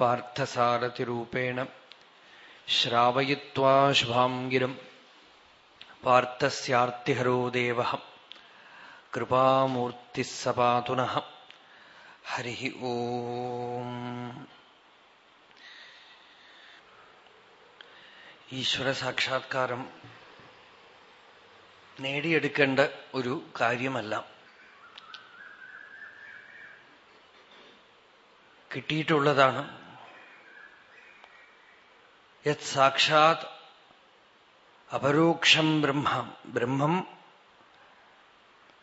പാർത്ഥസാരഥിരൂപേണ ശ്രാവയിത്വാ ശുഭാംഗിരം പാർത്ഥസ്യാർത്തിഹരോ ദേവ കൃപാമൂർത്തി സപാതുന ഹരി ഓം. ഈശ്വര സാക്ഷാത്കാരം നേടിയെടുക്കേണ്ട ഒരു കാര്യമല്ല. കിട്ടിയിട്ടുള്ളതാണ് യത് സാക്ഷാത് അപരോക്ഷം ബ്രഹ്മം. ബ്രഹ്മം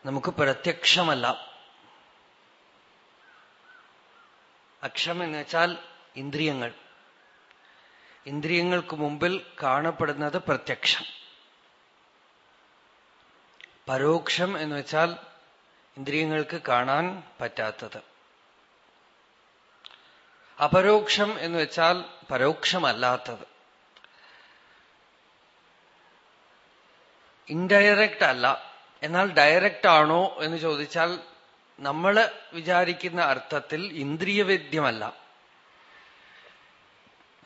നമുക്ക് പ്രത്യക്ഷമല്ല. അക്ഷം എന്ന് വെച്ചാൽ ഇന്ദ്രിയങ്ങൾ. ഇന്ദ്രിയങ്ങൾക്ക് മുമ്പിൽ കാണപ്പെടുന്നത് പ്രത്യക്ഷം. പരോക്ഷം എന്ന് വെച്ചാൽ ഇന്ദ്രിയങ്ങൾക്ക് കാണാൻ പറ്റാത്തത്. അപരോക്ഷം എന്ന് വെച്ചാൽ പരോക്ഷമല്ലാത്തത്. ഇൻഡയറക്റ്റ് അല്ല. എന്നാൽ ഡയറക്റ്റ് ആണോ എന്ന് ചോദിച്ചാൽ നമ്മൾ വിചാരിക്കുന്ന അർത്ഥത്തിൽ ഇന്ദ്രിയവേദ്യമല്ല.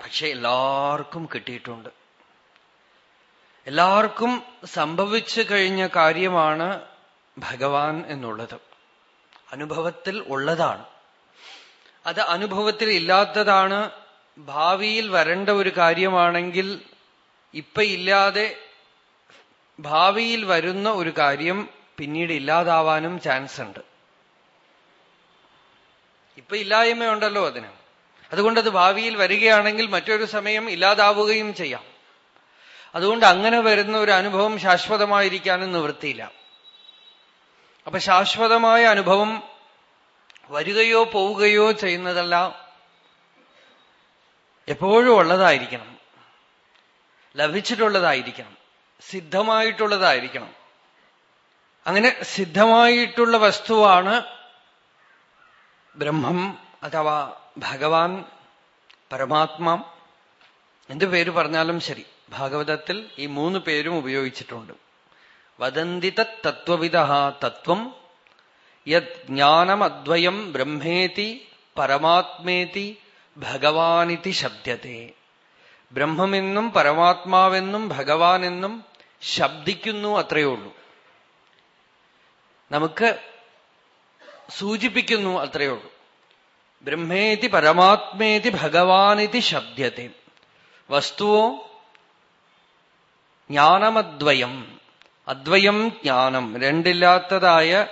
പക്ഷെ എല്ലാവർക്കും കിട്ടിയിട്ടുണ്ട്. എല്ലാവർക്കും സംഭവിച്ചു കഴിഞ്ഞ കാര്യമാണ് ഭഗവാൻ എന്നുള്ളത്. അനുഭവത്തിൽ ഉള്ളതാണ്. അത് അനുഭവത്തിൽ ഇല്ലാത്തതാണ് ഭാവിയിൽ വരേണ്ട ഒരു കാര്യമാണെങ്കിൽ ഇപ്പൊ ഇല്ലാതെ ഭാവിയിൽ വരുന്ന ഒരു കാര്യം പിന്നീട് ഇല്ലാതാവാനും ചാൻസ് ഉണ്ട്. ഇപ്പൊ ഇല്ലായ്മയുണ്ടല്ലോ അതിന്. അത് ഭാവിയിൽ വരികയാണെങ്കിൽ മറ്റൊരു സമയം ഇല്ലാതാവുകയും ചെയ്യാം. അതുകൊണ്ട് അങ്ങനെ വരുന്ന ഒരു അനുഭവം ശാശ്വതമായിരിക്കാനും നിവൃത്തിയില്ല. അപ്പൊ ശാശ്വതമായ അനുഭവം വരികയോ പോവുകയോ ചെയ്യുന്നതല്ല എപ്പോഴും ഉള്ളതായിരിക്കണം. ലഭിച്ചിട്ടുള്ളതായിരിക്കണം. സിദ്ധമായിട്ടുള്ളതായിരിക്കണം. അങ്ങനെ സിദ്ധമായിട്ടുള്ള വസ്തുവാണ് ബ്രഹ്മം അഥവാ ഭഗവാൻ പരമാത്മാ. എന്ത് പേര് പറഞ്ഞാലും ശരി. ഭാഗവതത്തിൽ ഈ മൂന്ന് പേരും ഉപയോഗിച്ചിട്ടുണ്ട്. വദന്തിത തത്വവിദ തത്വം യത് ജ്ഞാനമദ്വയം ബ്രഹ്മേതി പരമാത്മേതി ഭഗവാനിതി ശബ്ദത്തെ. ബ്രഹ്മമെന്നും പരമാത്മാവെന്നും ഭഗവാനെന്നും ശബ്ദിക്കുന്നു അത്രയേ ഉള്ളൂ. നമുക്ക് സൂചിപ്പിക്കുന്നു അത്രയേ ഉള്ളൂ. ബ്രഹ്മേതി പരമാത്മേതി ഭഗവാനിതി ശബ്ദത്തെ വസ്തുവോ ജ്ഞാനമദ്വയം. അദ്വയം ജ്ഞാനം. രണ്ടില്ലാത്തതായ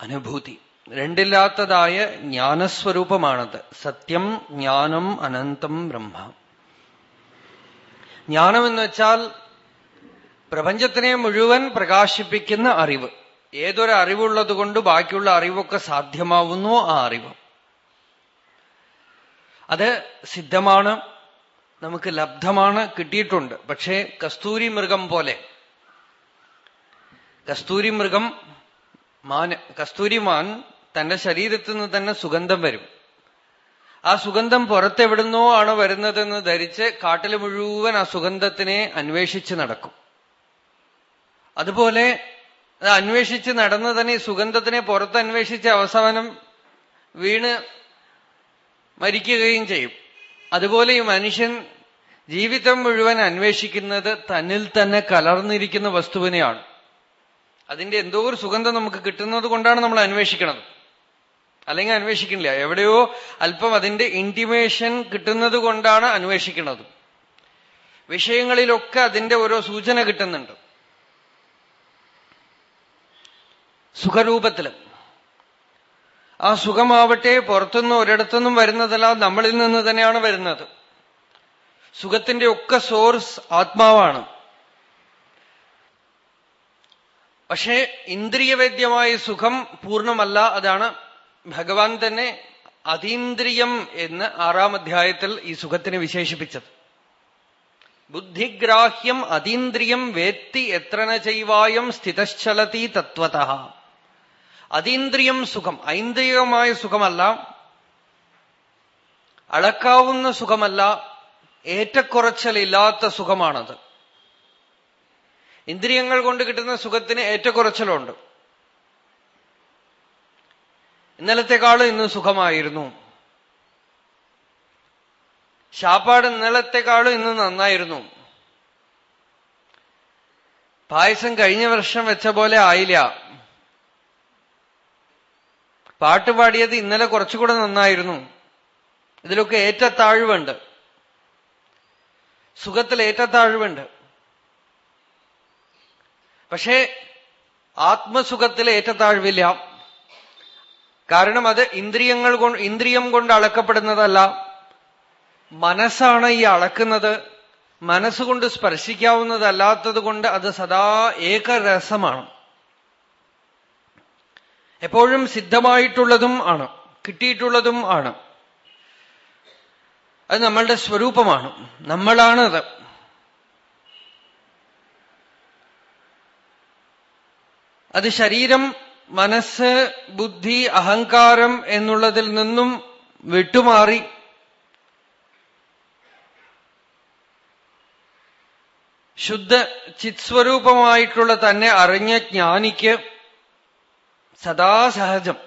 അനുഭൂതി. രണ്ടില്ലാത്തതായ ജ്ഞാനസ്വരൂപമാണത്. സത്യം ജ്ഞാനം അനന്തം ബ്രഹ്മ. ജ്ഞാനം എന്ന് വെച്ചാൽ പ്രപഞ്ചത്തിനെ മുഴുവൻ പ്രകാശിപ്പിക്കുന്ന അറിവ്. ഏതൊരു അറിവുള്ളത് കൊണ്ട് ബാക്കിയുള്ള അറിവൊക്കെ സാധ്യമാവുന്നു ആ അറിവ്. അത് സിദ്ധമാണ് നമുക്ക് ലബ്ധമാണ് കിട്ടിയിട്ടുണ്ട്. പക്ഷേ കസ്തൂരി മൃഗം പോലെ. കസ്തൂരി മൃഗം മാൻ കസ്തൂരിമാൻ തന്റെ ശരീരത്തിൽ നിന്ന് തന്നെ സുഗന്ധം വരും. ആ സുഗന്ധം പുറത്തെവിടുന്നോ ആണ് വരുന്നതെന്ന് ധരിച്ച് കാട്ടിൽ മുഴുവൻ ആ സുഗന്ധത്തിനെ അന്വേഷിച്ച് നടക്കും. അതുപോലെ അത് അന്വേഷിച്ച് നടന്നതിനെ സുഗന്ധത്തിനെ പുറത്ത് അന്വേഷിച്ച് അവസാനം വീണ് മരിക്കുകയും ചെയ്യും. അതുപോലെ ഈ മനുഷ്യൻ ജീവിതം മുഴുവൻ അന്വേഷിക്കുന്നത് തന്നിൽ തന്നെ കലർന്നിരിക്കുന്ന വസ്തുവിനെയാണ്. അതിന്റെ എന്തോ ഒരു സുഗന്ധം നമുക്ക് കിട്ടുന്നത് കൊണ്ടാണ് നമ്മൾ അന്വേഷിക്കുന്നത് അല്ലെങ്കിൽ അന്വേഷിക്കുന്നില്ല എവിടെയോ അല്പം അതിന്റെ ഇന്റിമേഷൻ കിട്ടുന്നത് കൊണ്ടാണ് അന്വേഷിക്കുന്നത് വിഷയങ്ങളിലൊക്കെ അതിന്റെ ഓരോ സൂചന കിട്ടുന്നുണ്ട്. സുഖരൂപത്തിലും. ആ സുഖമാവട്ടെ പുറത്തുനിന്നും ഒരിടത്തുനിന്നും വരുന്നതല്ല നമ്മളിൽ നിന്ന് തന്നെയാണ് വരുന്നത്. സുഖത്തിന്റെ ഒക്കെ സോഴ്സ് ആത്മാവാണ്. പക്ഷേ ഇന്ദ്രിയവേദ്യമായ സുഖം പൂർണമല്ല അതാണ് ഭഗവാൻ തന്നെ അതീന്ദ്രിയം എന്ന് ആറാം അധ്യായത്തിൽ ഈ സുഖത്തിനെ വിശേഷിപ്പിച്ചത്. ബുദ്ധിഗ്രാഹ്യം അതീന്ദ്രിയം വേത്തി എത്രന ചെയ്വായം സ്ഥിതശ്ചലതി തത്വത. അതീന്ദ്രിയം സുഖം. ഐന്ദ്രിയമായ സുഖമല്ല. അളക്കാവുന്ന സുഖമല്ല. ഏറ്റക്കുറച്ചലില്ലാത്ത സുഖമാണത്. ഇന്ദ്രിയങ്ങൾ കൊണ്ട് കിട്ടുന്ന സുഖത്തിന് ഏറ്റക്കുറച്ചിലുണ്ട്. ഇന്നലത്തെക്കാളും ഇന്ന് സുഖമായിരുന്നു. ശാപ്പാട് ഇന്നലത്തെക്കാളും ഇന്ന് നന്നായിരുന്നു. പായസം കഴിഞ്ഞ വർഷം വെച്ച പോലെ ആയില്ല. പാട്ട് പാടിയത് ഇന്നലെ കുറച്ചുകൂടെ നന്നായിരുന്നു. ഇതിലൊക്കെ ഏറ്റത്താഴ്വുണ്ട്. സുഖത്തിൽ ഏറ്റത്താഴ്വുണ്ട്. പക്ഷേ ആത്മസുഖത്തിൽ ഏറ്റത്താഴ്വില്ല. കാരണം അത് ഇന്ദ്രിയങ്ങൾ കൊണ്ട് ഇന്ദ്രിയം കൊണ്ട് അളക്കപ്പെടുന്നതല്ല. മനസ്സാണ് ഈ അളക്കുന്നത്. മനസ്സുകൊണ്ട് സ്പർശിക്കാവുന്നതല്ലാത്തത് കൊണ്ട് അത് സദാ ഏകരസമാണ്. എപ്പോഴും സിദ്ധമായിട്ടുള്ളതും ആണ്. കിട്ടിയിട്ടുള്ളതും ആണ്. അത് നമ്മളുടെ സ്വരൂപമാണ്. നമ്മളാണത്. അത് ശരീരം മനസ്സ് ബുദ്ധി അഹങ്കാരം എന്നുള്ളതിൽ നിന്നും വിട്ടുമാറി. ശുദ്ധ ചിത്സ്വരൂപമായിട്ടുള്ള തന്നെ അറിഞ്ഞ ജ്ഞാനിക്ക് സദാ സഹജം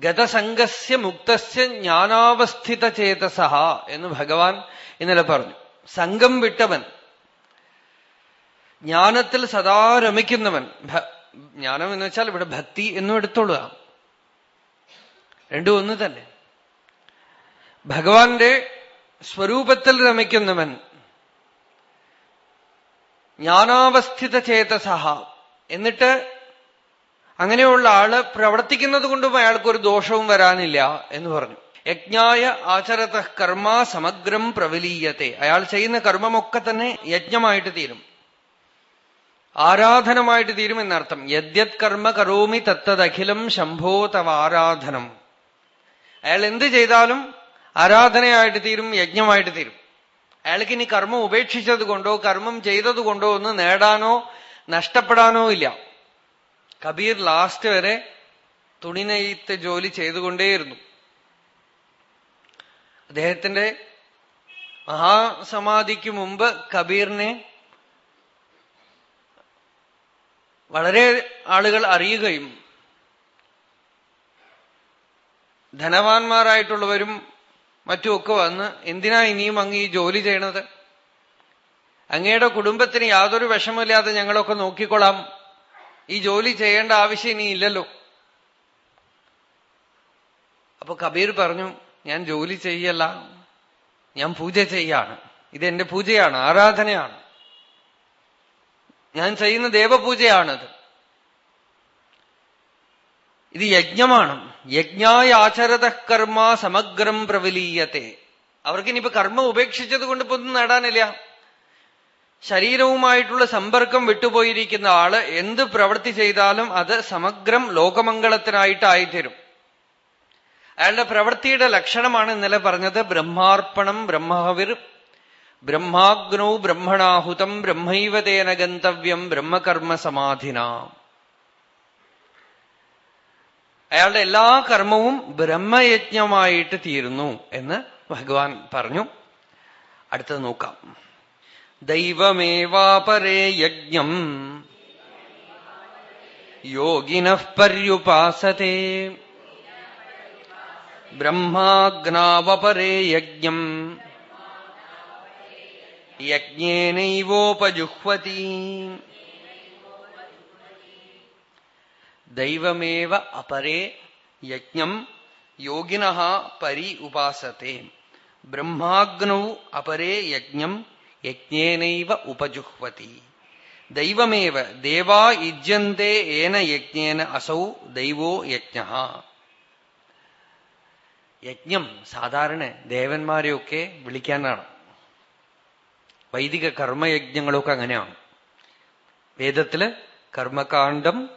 ഗതസംഗസ്യ മുക്തസ്യ ജ്ഞാനാവസ്ഥിത ചേതസഹ എന്ന് ഭഗവാൻ ഇന്നലെ പറഞ്ഞു. സംഘം വിട്ടവൻ ജ്ഞാനത്തിൽ സദാ രമിക്കുന്നവൻ ജ്ഞാനം എന്ന് വെച്ചാൽ ഇവിടെ ഭക്തി എന്നും എടുത്തോളുക രണ്ടും ഒന്ന് തന്നെ. ഭഗവാന്റെ സ്വരൂപത്തിൽ രമിക്കുന്നവൻ ജ്ഞാനാവസ്ഥിത ചേതസഹ എന്നിട്ട് അങ്ങനെയുള്ള ആൾ പ്രവർത്തിക്കുന്നത് കൊണ്ടും അയാൾക്കൊരു ദോഷവും വരാനില്ല എന്ന് പറഞ്ഞു. യജ്ഞായ ആചരത കർമ്മ സമഗ്രം പ്രവലീയത്തെ. അയാൾ ചെയ്യുന്ന കർമ്മമൊക്കെ തന്നെ യജ്ഞമായിട്ട് തീരും. ആരാധനമായിട്ട് തീരും എന്നർത്ഥം. യദ്യത് കർമ്മ കരോമി തത്തദഖിലം ശംഭോ തവ ആരാധനം. അയാൾ എന്ത് ചെയ്താലും ആരാധനയായിട്ട് തീരും യജ്ഞമായിട്ട് തീരും. അയാൾക്ക് ഇനി കർമ്മം ഉപേക്ഷിച്ചത് കൊണ്ടോ കർമ്മം ചെയ്തത് കൊണ്ടോ ഒന്ന് നേടാനോ നഷ്ടപ്പെടാനോ ഇല്ല. കബീർ ലാസ്റ്റ് വരെ തുണി നെയ്ത്ത് ജോലി ചെയ്തുകൊണ്ടേയിരുന്നു. അദ്ദേഹത്തിന്റെ മഹാസമാധിക്ക് മുമ്പ് കബീറിനെ വളരെ ആളുകൾ അറിയുകയും ധനവാന്മാരായിട്ടുള്ളവരും മറ്റുമൊക്കെ വന്ന് എന്തിനാ ഇനിയും അങ്ങ് ഈ ജോലി ചെയ്യണത്? അങ്ങയുടെ കുടുംബത്തിന് യാതൊരു വിഷമമില്ലാതെ ഞങ്ങളൊക്കെ നോക്കിക്കൊള്ളാം. ഈ ജോലി ചെയ്യേണ്ട ആവശ്യം ഇനി ഇല്ലല്ലോ. അപ്പൊ കബീർ പറഞ്ഞു ഞാൻ ജോലി ചെയ്യല്ല ഞാൻ പൂജ ചെയ്യാണ്. ഇതെന്റെ പൂജയാണ് ആരാധനയാണ്. ഞാൻ ചെയ്യുന്ന ദേവപൂജയാണത്. ഇത് യജ്ഞമാണ്. യജ്ഞായ ആചരത കർമ്മ സമഗ്രം പ്രവലീയത്തെ. അവർക്കിനിപ്പോ കർമ്മം ഉപേക്ഷിച്ചത് കൊണ്ട് ഇപ്പൊ ഒന്നും നേടാനില്ല. ശരീരവുമായിട്ടുള്ള സമ്പർക്കം വിട്ടുപോയിരിക്കുന്ന ആൾ എന്ത് പ്രവൃത്തി ചെയ്താലും അത് സമഗ്രം ലോകമംഗളത്തിനായിട്ടായിത്തീരും. അയാളുടെ പ്രവൃത്തിയുടെ ലക്ഷണമാണ് ഇന്നലെ പറഞ്ഞത് ബ്രഹ്മാർപ്പണം ബ്രഹ്മവിർ ബ്രഹ്മാഗ്നൗ ബ്രഹ്മണാഹുതം ബ്രഹ്മൈവതേന ഗന്തവ്യം ബ്രഹ്മകർമ്മ സമാധിന. അയാളുടെ എല്ലാ കർമ്മവും ബ്രഹ്മയജ്ഞമായിട്ട് തീരുന്നു എന്ന് ഭഗവാൻ പറഞ്ഞു. അടുത്തത് നോക്കാം. ദൈവമേവാപരേ യജ്ഞം. യോഗിന പര്യുപാസത്തെ ബ്രഹ്മാഗ്നാവപരേ യജ്ഞം. യജ്ഞേനൈവോപജുഹ്വതി. ദൈവമേവ അപരേ യജ്ഞം. യോഗിന പരി ഉപാസത്തെ ബ്രഹ്മാഗ്നൗ അപരേ യജ്ഞം. യജ്ഞേനൈവ ഉപജുഹ്വതി. ദൈവമേവ ദേവാ യുജ്യന്തേ ഏന യജ്ഞേന അസൗ ദൈവോ യജ്ഞ. യജ്ഞം സാധാരണ ദേവന്മാരെയൊക്കെ വിളിക്കാനാണ്. വൈദിക കർമ്മയജ്ഞങ്ങളൊക്കെ അങ്ങനെയാണ്. വേദത്തിൽ കർമ്മകാന്ഡം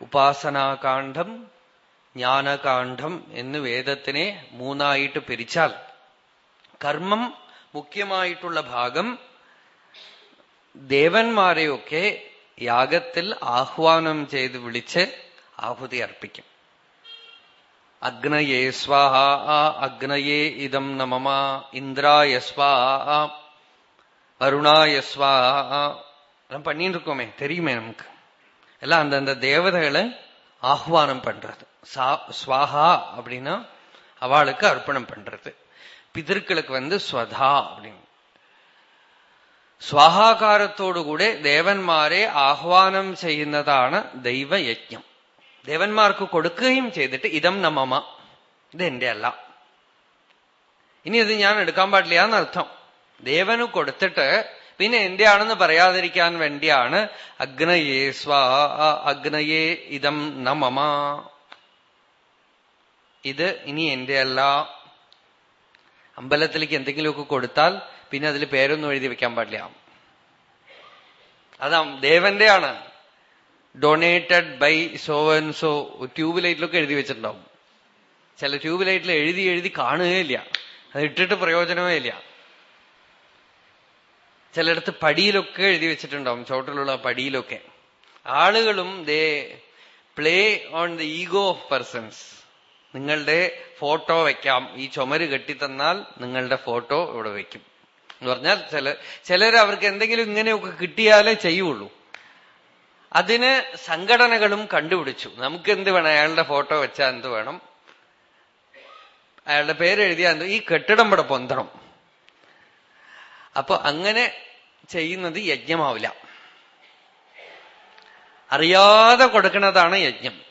ഉപാസനാകാന്ഡം ജ്ഞാനകാന്ഡം എന്ന് വേദത്തിനെ മൂന്നായിട്ട് പിരിച്ചാൽ കർമ്മം മുഖ്യമായിട്ടുള്ള ഭാഗം ദേവന്മാരെയൊക്കെ യാഗത്തിൽ ആഹ്വാനം ചെയ്ത് വിളിച്ച് ആഹുതി അർപ്പിക്കും അഗ്നയേ സ്വാഹ അഗ്നയേ ഇതം നമമ ഇന്ദ്രായ സ്വാഹ அருணாய ஸ்வாஹா எல்லாம் பண்ணிட்டு இருக்கோமே தெரியுமே நமக்கு எல்லாம் அந்தந்த தேவதைகளை ஆஹ்வானம் பண்றது ஸ்வாஹா அப்படின்னா அவளுக்கு அர்ப்பணம் பண்றது பிதர்களுக்கு வந்து ஸ்வதா அப்படின்னு സ്വാഹാകാരത്തോടുകൂടെ ദേവന്മാരെ ആഹ്വാനം ചെയ്യുന്നതാണ് ദൈവയജ്ഞം ദേവന്മാർക്ക് കൊടുക്കുകയും ചെയ്തിട്ട് ഇതം നമ്മമ ഇത് എന്റെ അല്ല ഇനി ഇത് ഞാൻ എടുക്കാൻ പാടില്ല എന്നർത്ഥം ദേവന് കൊടുത്തിട്ട് പിന്നെ എന്റെ ആണെന്ന് പറയാതിരിക്കാൻ വേണ്ടിയാണ് അഗ്നയേ സ്വാ അഗ്നയേ ഇതം നമമ ഇത് ഇനി എന്റെ അല്ല അമ്പലത്തിലേക്ക് എന്തെങ്കിലുമൊക്കെ കൊടുത്താൽ പിന്നെ അതിൽ പേരൊന്നും എഴുതി വെക്കാൻ പാടില്ല. അതാ ദേവന്റെയാണ്. Donated by so and so tube ലൈറ്റിലൊക്കെ എഴുതി വെച്ചിട്ടുണ്ടാവും. ചില ട്യൂബ് ലൈറ്റിൽ എഴുതി എഴുതി കാണുകയില്ല. അത് ഇട്ടിട്ട് പ്രയോജനമേ ഇല്ല. ചിലയിടത്ത് പടിയിലൊക്കെ എഴുതി വെച്ചിട്ടുണ്ടാവും. ചോട്ടിലുള്ള പടിയിലൊക്കെ. ആളുകളും they play on the ego of persons നിങ്ങളുടെ ഫോട്ടോ വെക്കാം. ഈ ചുമര് കെട്ടിത്തന്നാൽ നിങ്ങളുടെ ഫോട്ടോ ഇവിടെ വെക്കും. എന്ന് പറഞ്ഞാൽ ചില ചിലർ അവർക്ക് എന്തെങ്കിലും ഇങ്ങനെയൊക്കെ കിട്ടിയാലേ ചെയ്യുള്ളൂ. അതിന് സംഘടനകളും കണ്ടുപിടിച്ചു. നമുക്ക് എന്ത് വേണം? അയാളുടെ ഫോട്ടോ വെച്ചാൽ എന്ത് വേണം? അയാളുടെ പേര് എഴുതിയാൽ എന്ത്? ഈ കെട്ടിടം ഇവിടെ പൊന്തണം. അപ്പൊ അങ്ങനെ ചെയ്യുന്നത് യജ്ഞമാവില്ല. അറിയാതെ കൊടുക്കുന്നതാണ് യജ്ഞം.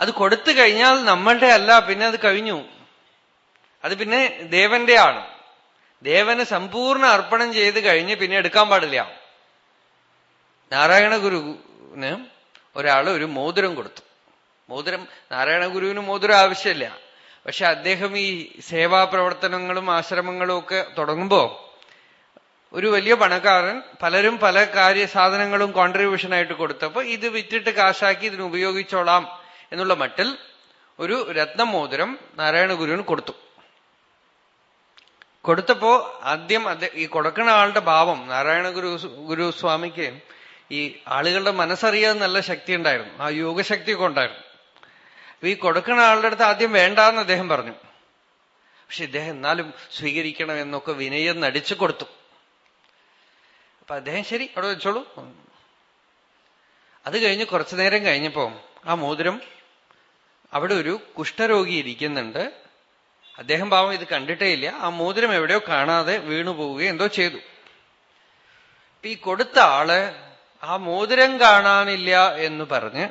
അത് കൊടുത്തു കഴിഞ്ഞാൽ നമ്മളുടെ അല്ല പിന്നെ അത് കഴിഞ്ഞു. അത് പിന്നെ ദേവന്റെ ആണ്. ദേവന് സമ്പൂർണ അർപ്പണം ചെയ്ത് കഴിഞ്ഞ് പിന്നെ എടുക്കാൻ പാടില്ല. നാരായണ ഗുരുവിന് ഒരാൾ ഒരു മോതിരം കൊടുത്തു. മോതിരം നാരായണ ഗുരുവിന് മോതിരം ആവശ്യമില്ല. പക്ഷെ അദ്ദേഹം ഈ സേവാ പ്രവർത്തനങ്ങളും ആശ്രമങ്ങളും ഒക്കെ തുടങ്ങുമ്പോ ഒരു വലിയ പണക്കാരൻ പലരും പല കാര്യ സാധനങ്ങളും കോൺട്രിബ്യൂഷൻ ആയിട്ട് കൊടുത്തപ്പോ ഇത് വിറ്റിട്ട് കാശാക്കി ഇതിന് ഉപയോഗിച്ചോളാം. എന്നുള്ള മട്ടിൽ ഒരു രത്നമോതിരം നാരായണ ഗുരുവിന് കൊടുത്തു. കൊടുത്തപ്പോ ആദ്യം ഈ കൊടുക്കുന്ന ആളുടെ ഭാവം നാരായണ ഗുരു ഗുരുസ്വാമിക്ക് ഈ ആളുകളുടെ മനസ്സറിയാൻ നല്ല ശക്തി ഉണ്ടായിരുന്നു. ആ യോഗശക്തിയൊക്കെ ഉണ്ടായിരുന്നു. ഈ കൊടുക്കുന്ന ആളുടെ അടുത്ത് ആദ്യം വേണ്ടാന്ന് അദ്ദേഹം പറഞ്ഞു. പക്ഷെ ഇദ്ദേഹം എന്നാലും സ്വീകരിക്കണം എന്നൊക്കെ വിനയം നടിച്ചു കൊടുത്തു. അപ്പൊ അദ്ദേഹം ശരി അവിടെ വെച്ചോളൂ. അത് കഴിഞ്ഞ് കുറച്ചു നേരം കഴിഞ്ഞപ്പോ ആ മോതിരം അവിടെ ഒരു കുഷ്ഠരോഗി ഇരിക്കുന്നുണ്ട്. അദ്ദേഹം പാവം ഇത് കണ്ടിട്ടേ ഇല്ല. ആ മോതിരം എവിടെയോ കാണാതെ വീണു പോവുകയോ എന്തോ ചെയ്തു. ഈ കൊടുത്ത ആൾ ആ മോതിരം കാണാനില്ല എന്ന് പറഞ്ഞ്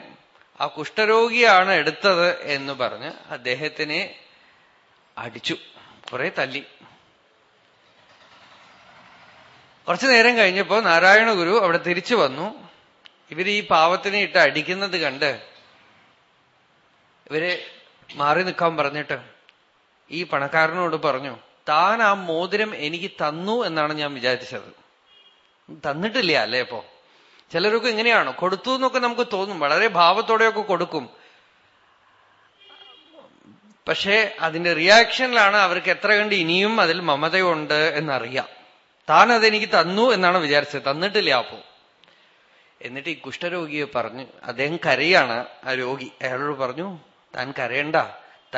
ആ കുഷ്ഠരോഗിയാണ് എടുത്തത് എന്ന് പറഞ്ഞ് അദ്ദേഹത്തിനെ അടിച്ചു. കുറെ തല്ലി. കുറച്ചു നേരം കഴിഞ്ഞപ്പോ നാരായണ ഗുരു അവിടെ തിരിച്ചു വന്നു. ഇവർ ഈ പാവത്തിനെ ഇട്ട് അടിക്കുന്നത് കണ്ട് ഇവർ മാറി നിൽക്കാൻ പറഞ്ഞിട്ട് ഈ പണക്കാരനോട് പറഞ്ഞു താൻ ആ മോതിരം എനിക്ക് തന്നു എന്നാണ് ഞാൻ വിചാരിച്ചത്. തന്നിട്ടില്ല അല്ലേ ഇപ്പോ? ചിലരൊക്കെ എങ്ങനെയാണോ കൊടുത്തു എന്നൊക്കെ നമുക്ക് തോന്നും. വളരെ ഭാവത്തോടെയൊക്കെ കൊടുക്കും. പക്ഷേ അതിന്റെ റിയാക്ഷനിലാണ് അവർക്ക് എത്ര കണ്ട് ഇനിയും അതിൽ മമതയുണ്ട് എന്നറിയാം. താൻ അതെനിക്ക് തന്നു എന്നാണ് വിചാരിച്ചത്. തന്നിട്ടില്ല അപ്പോ. എന്നിട്ട് ഈ കുഷ്ഠരോഗിയെ പറഞ്ഞു അദ്ദേഹം കരയാണ് ആ രോഗി. അയാളോട് പറഞ്ഞു താൻ കരയണ്ട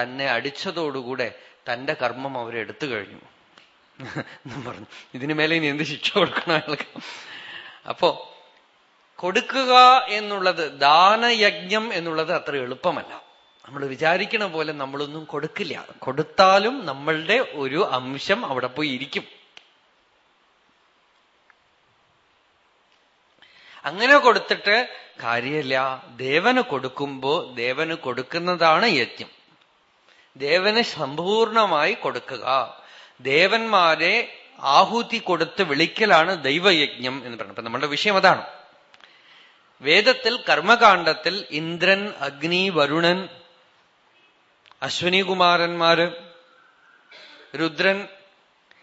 തന്നെ അടിച്ചതോടുകൂടെ തന്റെ കർമ്മം അവരെടുത്തു കഴിഞ്ഞു. പറഞ്ഞു. ഇതിനു മേലെ ഇനി എന്ത് ശിക്ഷ കൊടുക്കണം അയാൾക്ക്? അപ്പോ കൊടുക്കുക എന്നുള്ളത് ദാനയജ്ഞം എന്നുള്ളത് അത്ര എളുപ്പമല്ല. നമ്മൾ വിചാരിക്കണ പോലെ നമ്മളൊന്നും കൊടുക്കില്ല. കൊടുത്താലും നമ്മളുടെ ഒരു അംശം അവിടെ പോയി ഇരിക്കും. അങ്ങനെ കൊടുത്തിട്ട് കാര്യമില്ല. ദേവന് കൊടുക്കുമ്പോ ദേവന് കൊടുക്കുന്നതാണ് യജ്ഞം. ദേവന് സമ്പൂർണമായി കൊടുക്കുക. ദേവന്മാരെ ആഹൂതി കൊടുത്ത് വിളിക്കലാണ് ദൈവയജ്ഞം എന്ന് പറയുന്നത്. അപ്പൊ നമ്മളുടെ വിഷയം അതാണ്. വേദത്തിൽ കർമ്മകാണ്ഡത്തിൽ ഇന്ദ്രൻ അഗ്നി വരുണൻ അശ്വനികുമാരന്മാര് രുദ്രൻ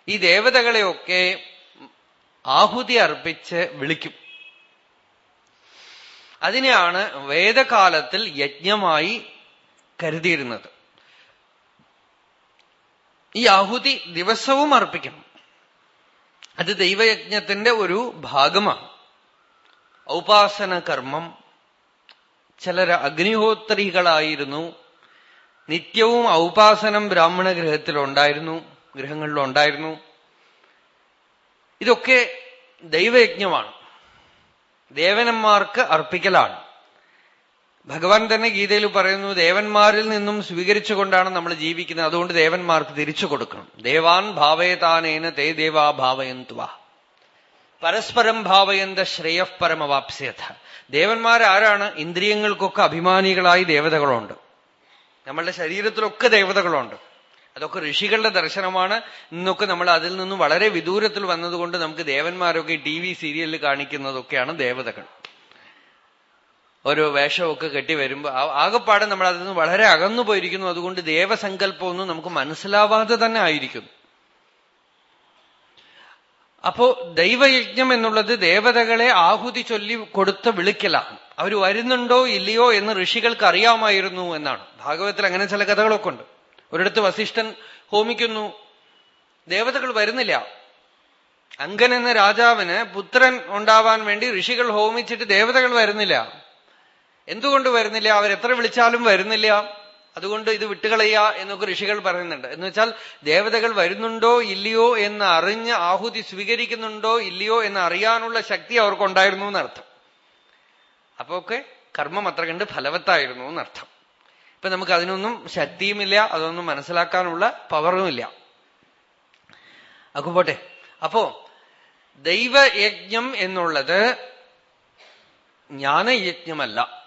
ഈ ദേവതകളെയൊക്കെ ആഹുതി അർപ്പിച്ച് വിളിക്കും. അതിനെയാണ് വേദകാലത്തിൽ യജ്ഞമായി കരുതിയിരുന്നത്. ഈ ആഹുതി ദിവസവും അർപ്പിക്കണം. അത് ദൈവയജ്ഞത്തിന്റെ ഒരു ഭാഗമാണ്. ഔപാസന കർമ്മം ചിലർ അഗ്നിഹോത്രികളായിരുന്നു നിത്യവും ഔപാസനം ബ്രാഹ്മണ ഗൃഹത്തിലുണ്ടായിരുന്നു ഗൃഹങ്ങളിലുണ്ടായിരുന്നു ഇതൊക്കെ ദൈവയജ്ഞമാണ്. ദേവനന്മാർക്ക് അർപ്പിക്കലാണ്. ഭഗവാൻ തന്നെ ഗീതയിൽ പറയുന്നു ദേവന്മാരിൽ നിന്നും സ്വീകരിച്ചുകൊണ്ടാണ് നമ്മൾ ജീവിക്കുന്നത്. അതുകൊണ്ട് ദേവന്മാർക്ക് തിരിച്ചു കൊടുക്കണം. ദേവാൻ ഭാവയതാനേന തേ ദേവാ ഭാവയന്തുവ. പരസ്പരം ഭാവയന്ത ശ്രേയപരമവാപ്സ്യത ദേവന്മാരാരാണ്? ഇന്ദ്രിയങ്ങൾക്കൊക്കെ അഭിമാനികളായി ദേവതകളുണ്ട്. നമ്മളുടെ ശരീരത്തിലൊക്കെ ദേവതകളുണ്ട്. അതൊക്കെ ഋഷികളുടെ ദർശനമാണ്. എന്നൊക്കെ നമ്മൾ അതിൽ നിന്നും വളരെ വിദൂരത്തിൽ വന്നതുകൊണ്ട് നമുക്ക് ദേവന്മാരൊക്കെ ടി വി സീരിയലിൽ കാണിക്കുന്നതൊക്കെയാണ് ദേവതകൾ. ഓരോ വേഷമൊക്കെ കെട്ടി വരുമ്പോ ആകെപ്പാടെ നമ്മൾ അതിൽ നിന്ന് വളരെ അകന്നു പോയിരിക്കുന്നു. അതുകൊണ്ട് ദേവസങ്കല്പമൊന്നും നമുക്ക് മനസ്സിലാവാതെ തന്നെ ആയിരിക്കുന്നു. അപ്പോ ദൈവയജ്ഞം എന്നുള്ളത് ദേവതകളെ ആഹുതി ചൊല്ലി കൊടുത്ത വിളിക്കലാണ്. അവർ വരുന്നുണ്ടോ ഇല്ലയോ എന്ന് ഋഷികൾക്ക് അറിയാമായിരുന്നു എന്നാണ്. ഭാഗവത്തിൽ അങ്ങനെ ചില കഥകളൊക്കെ ഉണ്ട്. ഒരിടത്ത് വസിഷ്ഠൻ ഹോമിക്കുന്നു. ദേവതകൾ വരുന്നില്ല. അങ്കൻ എന്ന രാജാവിന് പുത്രൻ ഉണ്ടാവാൻ വേണ്ടി ഋഷികൾ ഹോമിച്ചിട്ട് ദേവതകൾ വരുന്നില്ല. എന്തുകൊണ്ട് വരുന്നില്ല? അവരെത്ര വിളിച്ചാലും വരുന്നില്ല. അതുകൊണ്ട് ഇത് വിട്ടുകളയ്യ എന്നൊക്കെ ഋഷികൾ പറയുന്നുണ്ട്. എന്ന് വെച്ചാൽ ദേവതകൾ വരുന്നുണ്ടോ ഇല്ലയോ എന്ന് അറിഞ്ഞ് ആഹുതി സ്വീകരിക്കുന്നുണ്ടോ ഇല്ലയോ എന്ന് അറിയാനുള്ള ശക്തി അവർക്കുണ്ടായിരുന്നു എന്നർത്ഥം. അപ്പൊ ഒക്കെ കർമ്മം അത്ര കണ്ട് ഫലവത്തായിരുന്നു എന്നർത്ഥം. ഇപ്പൊ നമുക്ക് അതിനൊന്നും ശക്തിയുമില്ല അതൊന്നും മനസ്സിലാക്കാനുള്ള പവറുമില്ല. അക്കുപോട്ടെ പോട്ടെ. അപ്പോ ദൈവയജ്ഞം എന്നുള്ളത് ജ്ഞാനയജ്ഞമല്ല.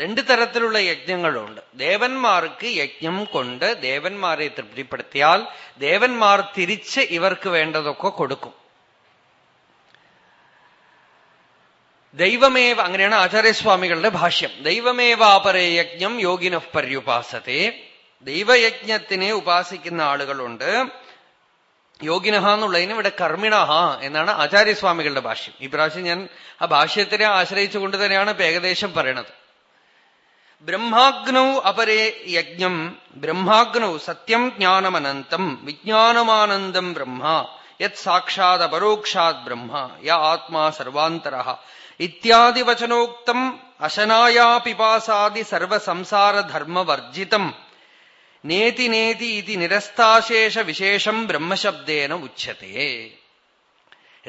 രണ്ടു തരത്തിലുള്ള യജ്ഞങ്ങളുണ്ട്. ദേവന്മാർക്ക് യജ്ഞം കൊണ്ട് ദേവന്മാരെ തൃപ്തിപ്പെടുത്തിയാൽ ദേവന്മാർ തിരിച്ച് ഇവർക്ക് വേണ്ടതൊക്കെ കൊടുക്കും. ദൈവമേവ അങ്ങനെയാണ് ആചാര്യസ്വാമികളുടെ ഭാഷ്യം. ദൈവമേവാപരേ യജ്ഞം യോഗിന പര്യുപാസത്തെ. ദൈവയജ്ഞത്തിനെ ഉപാസിക്കുന്ന ആളുകളുണ്ട്. യോഗിനഹ എന്നുള്ളതിന് ഇവിടെ കർമ്മിണഹ എന്നാണ് ആചാര്യസ്വാമികളുടെ ഭാഷ്യം. ഈ പ്രാവശ്യം ഞാൻ ആ ഭാഷ്യത്തിനെ ആശ്രയിച്ചുകൊണ്ട് തന്നെയാണ് ഏകദേശം പറയണത്. ബ്രഹ്മാഗ്നൗ അപരേ യജ്ഞം ബ്രഹ്മാഗ്നൗ സത്യം ജ്ഞാനമനന്തം വിജ്ഞാനമാനന്ദം ബ്രഹ്മ യത് സാക്ഷാത് അപരോക്ഷാത് ബ്രഹ്മ യ ആത്മാ സർവാന്തര. ഇത്യാദി വചനോക്തം അശനായാ പിപാസാദി സർവസംസാരധർമ്മവർജിതം. നേതി നേതി ഇതി നിരസ്താശേഷ വിശേഷം ബ്രഹ്മശബ്ദേന ഉച്ചത്തെ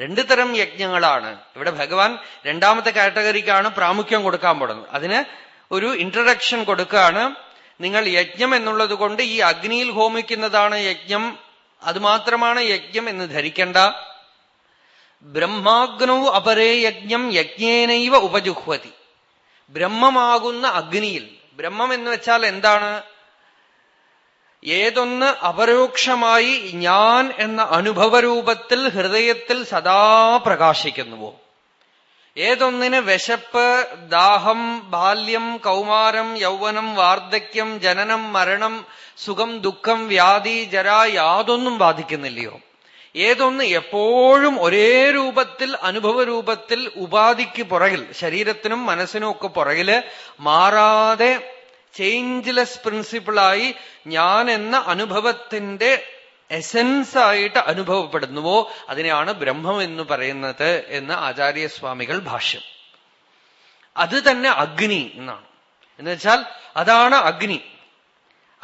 രണ്ടു തരം യജ്ഞങ്ങളാണ്. ഇവിടെ ഭഗവാൻ രണ്ടാമത്തെ കാറ്റഗറിക്കാണ് പ്രാമുഖ്യം കൊടുക്കാൻ പോടുന്നത് അതിന് ഒരു ഇൻട്രഡക്ഷൻ കൊടുക്കുകയാണ്. നിങ്ങൾ യജ്ഞം എന്നുള്ളത് കൊണ്ട് ഈ അഗ്നിയിൽ ഹോമിക്കുന്നതാണ് യജ്ഞം. അതുമാത്രമാണ് യജ്ഞം എന്ന് ധരിക്കണ്ട. ബ്രഹ്മാഗ്നൗ അപരേ യജ്ഞം യജ്ഞേനൈവ ഉപജുഹ്വതി. ബ്രഹ്മമാകുന്ന അഗ്നിയിൽ ബ്രഹ്മം എന്ന് വെച്ചാൽ എന്താണ്? ഏതൊന്ന് അപരോക്ഷമായി ഞാൻ എന്ന അനുഭവരൂപത്തിൽ ഹൃദയത്തിൽ സദാ പ്രകാശിക്കുന്നുവോ? ഏതൊന്നിന് വിശപ്പ് ദാഹം ബാല്യം കൗമാരം യൗവനം വാർദ്ധക്യം ജനനം മരണം സുഖം ദുഃഖം വ്യാധി ജരാ യാതൊന്നും ബാധിക്കുന്നില്ലയോ? ഏതൊന്ന് എപ്പോഴും ഒരേ രൂപത്തിൽ അനുഭവ രൂപത്തിൽ ഉപാധിക്ക് പുറകിൽ ശരീരത്തിനും മനസ്സിനും ഒക്കെ പുറകിൽ മാറാതെ ചേഞ്ച്ലെസ് പ്രിൻസിപ്പിളായി ഞാൻ എന്ന അനുഭവത്തിന്റെ എസൻസ് ആയിട്ട് അനുഭവപ്പെടുന്നുവോ അതിനെയാണ് ബ്രഹ്മം എന്ന് പറയുന്നത് എന്ന് ആചാര്യസ്വാമികൾ ഭാഷ്യം. അത് തന്നെ അഗ്നി എന്നാണ്. എന്ന് വെച്ചാൽ അതാണ് അഗ്നി.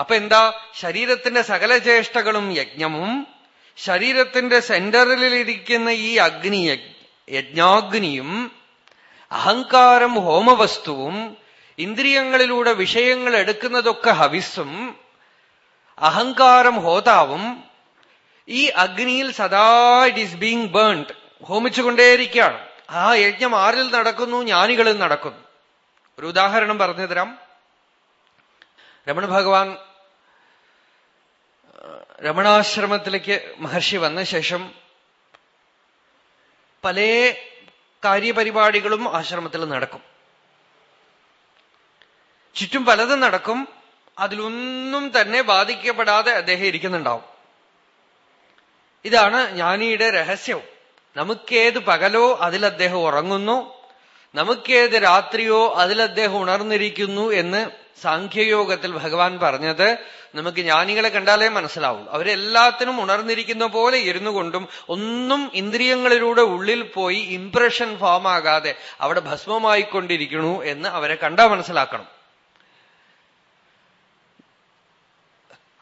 അപ്പൊ എന്താ? ശരീരത്തിന്റെ സകല ചേഷ്ടകളും യജ്ഞവും ശരീരത്തിന്റെ സെന്ററിലിരിക്കുന്ന ഈ അഗ്നി യജ്ഞാഗ്നിയും അഹങ്കാരം ഹോമവസ്തുവും ഇന്ദ്രിയങ്ങളിലൂടെ വിഷയങ്ങൾ എടുക്കുന്നതൊക്കെ ഹവിസും അഹങ്കാരം ഹോതാവും ഈ അഗ്നിയിൽ സദാ ഇറ്റ് ഈസ് ബീങ് ബേൺഡ് ഹോമിച്ചുകൊണ്ടേയിരിക്കുകയാണ്. ആ യജ്ഞം ആരിൽ നടക്കുന്നു? ജ്ഞാനികളിൽ നടക്കുന്നു. ഒരു ഉദാഹരണം പറഞ്ഞു തരാം രമണ ഭഗവാൻ രമണാശ്രമത്തിലേക്ക് മഹർഷി വന്ന ശേഷം പല കാര്യപരിപാടികളും ആശ്രമത്തിൽ നടക്കും. ചുറ്റും പലതും നടക്കും. അതിലൊന്നും തന്നെ ബാധിക്കപ്പെടാതെ അദ്ദേഹം ഇരിക്കുന്നുണ്ടാവും. ഇതാണ് ജ്ഞാനിയുടെ രഹസ്യവും നമുക്കേത് പകലോ അതിൽ അദ്ദേഹം ഉറങ്ങുന്നു. നമുക്കേത് രാത്രിയോ അതിൽ അദ്ദേഹം ഉണർന്നിരിക്കുന്നു എന്ന് സാഖ്യയോഗത്തിൽ ഭഗവാൻ പറഞ്ഞത് നമുക്ക് ജ്ഞാനികളെ കണ്ടാലേ മനസ്സിലാവും. അവരെല്ലാത്തിനും ഉണർന്നിരിക്കുന്ന പോലെ ഇരുന്നു കൊണ്ടും ഒന്നും ഇന്ദ്രിയങ്ങളിലൂടെ ഉള്ളിൽ പോയി ഇംപ്രഷൻ ഫോം ആകാതെ അവിടെ ഭസ്മമായിക്കൊണ്ടിരിക്കണു എന്ന് അവരെ കണ്ടാൽ മനസ്സിലാക്കണം.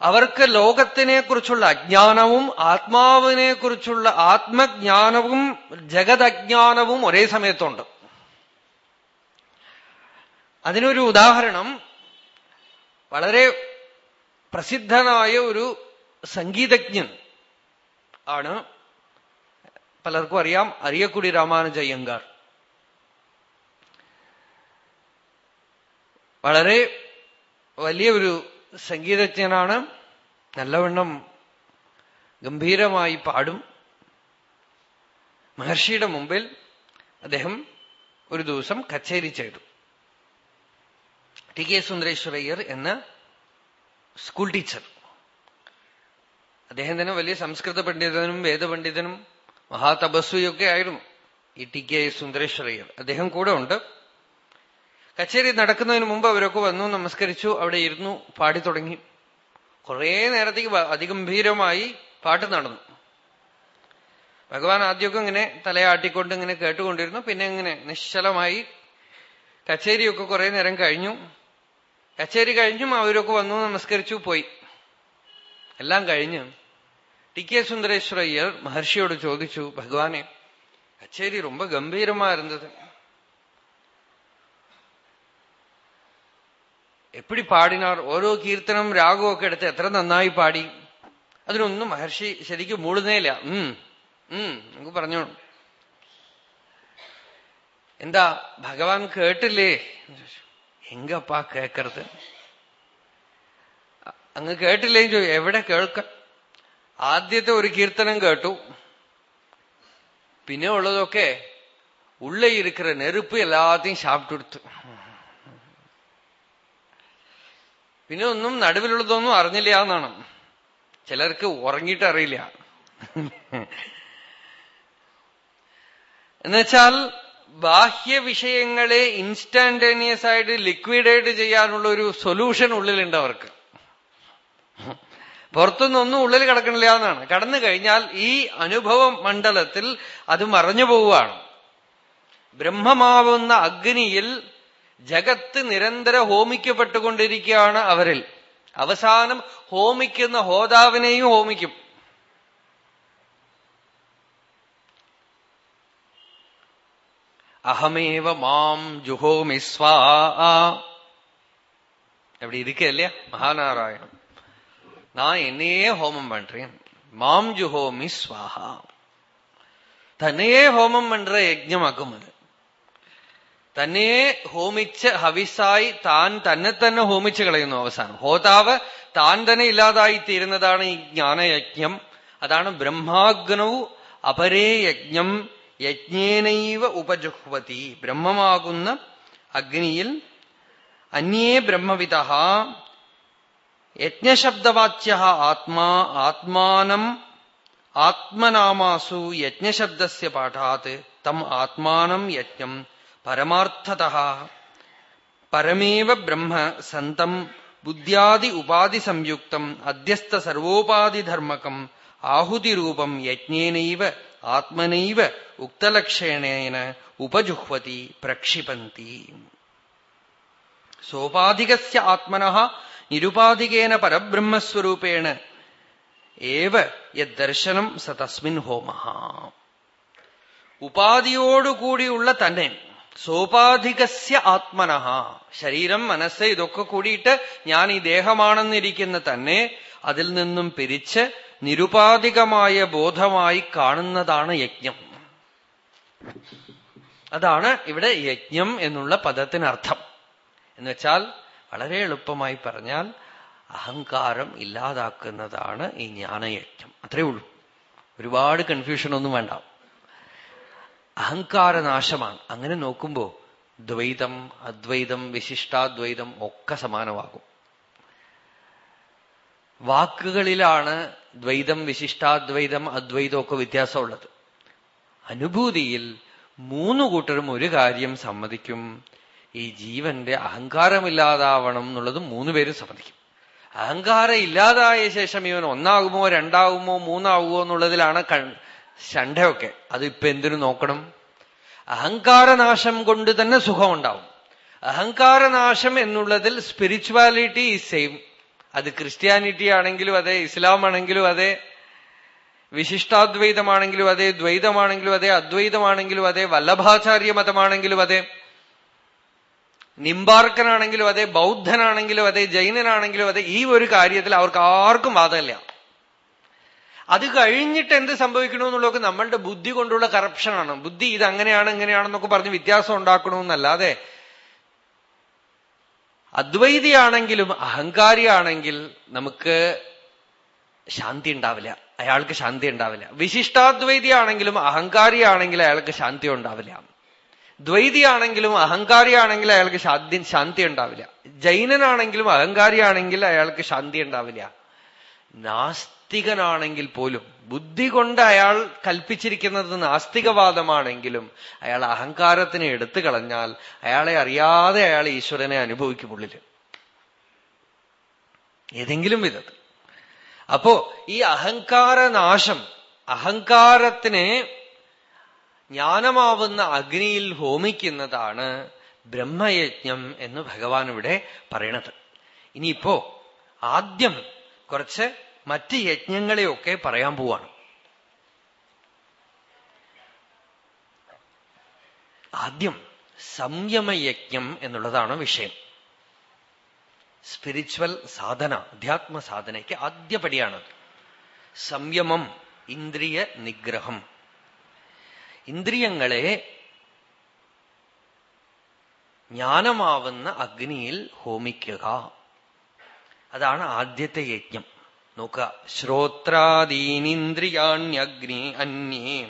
അവർക്ക് ലോകത്തിനെ കുറിച്ചുള്ള അജ്ഞാനവും ആത്മാവിനെ കുറിച്ചുള്ള ആത്മജ്ഞാനവും ജഗതജ്ഞാനവും ഒരേ സമയത്തുണ്ട്. അതിനൊരു ഉദാഹരണം വളരെ പ്രസിദ്ധനായ ഒരു സംഗീതജ്ഞൻ ആണ്. പലർക്കും അറിയാം അരിയക്കുടി രാമാനുജ അയ്യങ്കാർ വളരെ വലിയ ഒരു സംഗീതജ്ഞനാണ്. നല്ലവണ്ണം ഗംഭീരമായി പാടും. മഹർഷിയുടെ മുമ്പിൽ അദ്ദേഹം ഒരു ദിവസം കച്ചേരി ചെയ്തു. ടി കെ സുന്ദരേശ്വരയ്യർ എന്ന സ്കൂൾ ടീച്ചർ. അദ്ദേഹം തന്നെ വലിയ സംസ്കൃത പണ്ഡിതനും വേദപണ്ഡിതനും മഹാതപസ്വിയൊക്കെ ആയിരുന്നു ഈ ടി കെ സുന്ദരേശ്വരയ്യർ. അദ്ദേഹം കൂടെ ഉണ്ട്. കച്ചേരി നടക്കുന്നതിന് മുമ്പ് അവരൊക്കെ വന്നു നമസ്കരിച്ചു അവിടെ ഇരുന്നു പാടി തുടങ്ങി. കുറേ നേരത്തേക്ക് അതിഗംഭീരമായി പാട്ട് നടന്നു. ഭഗവാൻ ആദ്യമൊക്കെ ഇങ്ങനെ തലയാട്ടിക്കൊണ്ട് ഇങ്ങനെ കേട്ടുകൊണ്ടിരുന്നു. പിന്നെ ഇങ്ങനെ നിശ്ചലമായി കച്ചേരിയൊക്കെ കുറെ നേരം കഴിഞ്ഞു. കച്ചേരി കഴിഞ്ഞും അവരൊക്കെ വന്നു നമസ്കരിച്ചു പോയി എല്ലാം കഴിഞ്ഞ് ടി കെ സുന്ദരേശ്വരയ്യർ മഹർഷിയോട് ചോദിച്ചു ഭഗവാനെ കച്ചേരി ரொம்ப ഗംഭീരമാ ഇരുന്നത് എപ്പിടി പാടിനാർ ഓരോ കീർത്തനം രാഗമൊക്കെ എടുത്ത് എത്ര നന്നായി പാടി അതിനൊന്നും മഹർഷി ശരിക്കും മൂടുന്നേയില്ല ഉം ഉം നമുക്ക് പറഞ്ഞു എന്താ ഭഗവാൻ കേട്ടില്ലേ എങ്കപ്പാ കേക്കരുത്. അങ്ങ് കേട്ടില്ലേ എവിടെ കേൾക്ക? ആദ്യത്തെ ഒരു കീർത്തനം കേട്ടു. പിന്നെ ഉള്ളതൊക്കെ ഉള്ള ഇരിക്കുന്ന നെരുപ്പ് എല്ലാത്തെയും சாப்பிட்டுடுத்து പിന്നെ ഒന്നും നടുവിലുള്ളതൊന്നും അറിഞ്ഞില്ല എന്നാണ്. ചിലർക്ക് ഉറങ്ങിയിട്ട് അറിയില്ല. എന്നുവെച്ചാൽ ബാഹ്യ വിഷയങ്ങളെ ഇൻസ്റ്റാന്റേനിയസ് ആയിട്ട് ലിക്വിഡേറ്റ് ചെയ്യാനുള്ള ഒരു സൊല്യൂഷൻ ഉള്ളിലുണ്ട് അവർക്ക്. പുറത്തുനിന്നൊന്നും ഉള്ളിൽ കിടക്കണില്ല എന്നാണ്. കടന്നു കഴിഞ്ഞാൽ ഈ അനുഭവ മണ്ഡലത്തിൽ അത് മറഞ്ഞു പോവുകയാണ്. ബ്രഹ്മമാവുന്ന അഗ്നിയിൽ ജഗത്ത് നിരന്തര ഹോമിക്കപ്പെട്ടുകൊണ്ടിരിക്കുകയാണ് അവരിൽ. അവസാനം ഹോമിക്കുന്ന ഹോതാവിനെയും ഹോമിക്കും. അഹമേവ മാം ജുഹോമി ஸ்வா அப்படி இருக்கே இல்லையா மகாநாராயணம் நான் என்னையே ஹோமம் பண்றேன் மாம் ஜுஹோமி ஸ்வாஹா ഹോമം ஹோமம் பண்ற யஜ்ஞமாக்கும் அது തന്നെയെ ഹോമിച്ച് ഹവിസായി താൻ തന്നെ തന്നെ ഹോമിച്ച് കളയുന്നു അവസാനം. ഹോതാവ് താൻ തന്നെ ഇല്ലാതായി തീരുന്നതാണ് ഈ ജ്ഞാനയജ്ഞം. അതാണ് ബ്രഹ്മാഗ്നവും അപരേ യജ്ഞം. യജ്ഞേനൈവ ഉപജുഹ്വതി. ബ്രഹ്മമാകുന്ന അഗ്നിയിൽ അന്യേ ബ്രഹ്മവിത യജ്ഞശബ്ദവാച്യ ആത്മാ ആത്മാനം ആത്മനാമാസു യജ്ഞശബ്ദസ്യ പാഠാത്. തം ആത്മാനം യജ്ഞം പരമാർത്ഥത പരമേവ ബ്രഹ്മ സന്തം ബുദ്ധ്യാദി ഉപാധി സംയുക്തം അധ്യസ്ഥ സർവോപാധിധർമ്മകം ആഹുതിരൂപം യജ്ഞേനൈവ ആത്മനൈവ ഉക്തലക്ഷണേന ഉപജുഹ്വതി പ്രക്ഷിപന്തി. സോപാധികസ്യ ആത്മന നിരുപാധികേന പരബ്രഹ്മസ്വരൂപേണ ഏവ യദ്ദർശനം സ തസ്മിൻ ഹോമ ഉപാധിയോടുകൂടിയുള്ള തന്നെ സോപാധികസ്യ ആത്മന ശരീരം മനസ്സ് ഇതൊക്കെ കൂടിയിട്ട് ഞാൻ ഈ ദേഹമാണെന്നിരിക്കുന്ന തന്നെ അതിൽ നിന്നും പിരിച്ച് നിരുപാധികമായ ബോധമായി കാണുന്നതാണ് യജ്ഞം. അതാണ് ഇവിടെ യജ്ഞം എന്നുള്ള പദത്തിനർത്ഥം. എന്നുവെച്ചാൽ വളരെ എളുപ്പമായി പറഞ്ഞാൽ അഹങ്കാരം ഇല്ലാതാക്കുന്നതാണ് ഈ ജ്ഞാനയജ്ഞം. അത്രേ ഉള്ളൂ. ഒരുപാട് കൺഫ്യൂഷൻ ഒന്നും വേണ്ട. അഹങ്കാരനാശമാണ്. അങ്ങനെ നോക്കുമ്പോ ദ്വൈതം അദ്വൈതം വിശിഷ്ടാദ്വൈതം ഒക്കെ സമാനമാകും. വാക്കുകളിലാണ് ദ്വൈതം വിശിഷ്ടാദ്വൈതം അദ്വൈതം ഒക്കെ വ്യത്യാസമുള്ളത്. അനുഭൂതിയിൽ മൂന്നു കൂട്ടരും ഒരു കാര്യം സമ്മതിക്കും. ഈ ജീവന്റെ അഹങ്കാരമില്ലാതാവണം എന്നുള്ളത് മൂന്ന് പേരും സമ്മതിക്കും. അഹങ്കാരം ഇല്ലാതായ ശേഷം ഇവൻ ഒന്നാകുമോ രണ്ടാകുമോ മൂന്നാകുമോ എന്നുള്ളതിലാണ് ശണ്ഠയൊക്കെ അത് ഇപ്പൊ എന്തിനു നോക്കണം? അഹങ്കാരനാശം കൊണ്ട് തന്നെ സുഖം ഉണ്ടാവും അഹങ്കാരനാശം എന്നുള്ളതിൽ സ്പിരിച്വാലിറ്റി ഈസ് സെയിം അത് ക്രിസ്ത്യാനിറ്റി ആണെങ്കിലും അതെ ഇസ്ലാം ആണെങ്കിലും അതെ വിശിഷ്ടാദ്വൈതമാണെങ്കിലും അതെ ദ്വൈതമാണെങ്കിലും അതെ അദ്വൈതമാണെങ്കിലും അതെ വല്ലഭാചാര്യ മതമാണെങ്കിലും അതെ നിമ്പാർക്കനാണെങ്കിലും അതെ ബൗദ്ധനാണെങ്കിലും അതെ ജൈനനാണെങ്കിലും അതെ ഈ ഒരു കാര്യത്തിൽ അവർക്ക് ആർക്കും വാദമില്ല. അത് കഴിഞ്ഞിട്ട് എന്ത് സംഭവിക്കണമെന്നുള്ളതൊക്കെ നമ്മളുടെ ബുദ്ധി കൊണ്ടുള്ള കറപ്ഷനാണ് ബുദ്ധി ഇത് അങ്ങനെയാണ് ഇങ്ങനെയാണെന്നൊക്കെ പറഞ്ഞ് വ്യത്യാസം ഉണ്ടാക്കണമെന്നല്ലാതെ അദ്വൈതിയാണെങ്കിലും അഹങ്കാരിയാണെങ്കിൽ നമുക്ക് ശാന്തി ഉണ്ടാവില്ല. അയാൾക്ക് ശാന്തി ഉണ്ടാവില്ല. വിശിഷ്ടാദ്വൈതിയാണെങ്കിലും അഹങ്കാരിയാണെങ്കിൽ അയാൾക്ക് ശാന്തി ഉണ്ടാവില്ല. ദ്വൈതിയാണെങ്കിലും അഹങ്കാരിയാണെങ്കിൽ അയാൾക്ക് ശാന്തി ശാന്തി ഉണ്ടാവില്ല. ജൈനനാണെങ്കിലും അഹങ്കാരിയാണെങ്കിൽ അയാൾക്ക് ശാന്തി ഉണ്ടാവില്ല. നാസ്തികനാണെങ്കിൽ പോലും ബുദ്ധി കൊണ്ട് അയാൾ കൽപ്പിച്ചിരിക്കുന്നത് നാസ്തികവാദമാണെങ്കിലും അയാൾ അഹങ്കാരത്തിനെ എടുത്തു കളഞ്ഞാൽ അയാളെ അറിയാതെ അയാൾ ഈശ്വരനെ അനുഭവിക്കുമുള്ളിൽ ഏതെങ്കിലും വിധത്തിൽ. അപ്പോ ഈ അഹങ്കാരനാശം അഹങ്കാരത്തിനെ ജ്ഞാനമാവുന്ന അഗ്നിയിൽ ഹോമിക്കുന്നതാണ് ബ്രഹ്മയജ്ഞം എന്ന് ഭഗവാൻ ഇവിടെ പറയണത്. ഇനിയിപ്പോ ആദ്യം കുറച്ച് മറ്റ് യജ്ഞങ്ങളെയൊക്കെ പറയാൻ പോവാണ്. ആദ്യം സംയമയജ്ഞം എന്നുള്ളതാണ് വിഷയം. സ്പിരിച്വൽ സാധന അധ്യാത്മ സാധനയ്ക്ക് ആദ്യപടിയാണത് സംയമം ഇന്ദ്രിയ നിഗ്രഹം. ഇന്ദ്രിയങ്ങളെ ജ്ഞാനമാവുന്ന അഗ്നിയിൽ ഹോമിക്കുക. അതാണ് ആദ്യത്തെ യജ്ഞം. നോക്കുക ശ്രോത്രാദീനിന്ദ്രിയാണ്യഗ്നി അന്യേ.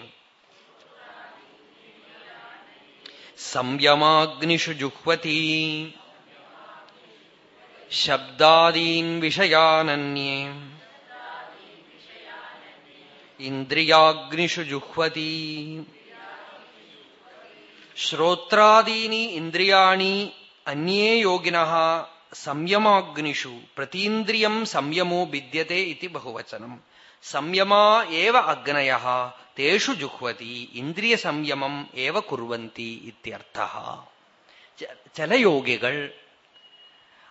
സംയമാഗ്നിഷു ജുഹ്വതി. ശബ്ദാദീൻ വിഷയാനന്യേ. ഇന്ദ്രിയാഗ്നിഷു ജുഹ്വതി. ശ്രോത്രാദീനി ഇന്ദ്രിയാണി അന്യേ യോഗിന സംയമാഗ്നിഷു പ്രതീന്ദ്രിയം സംയമോ വിദ്യത്തെ ഇതി ബഹുവചനം. സംയമാ ഏവ അഗ്നയ തേഷു ജുഹ്വതി ഇന്ദ്രിയ സംയമം ഏവ കുറുവന്തി ഇത്യർത്ഥ ചില യോഗികൾ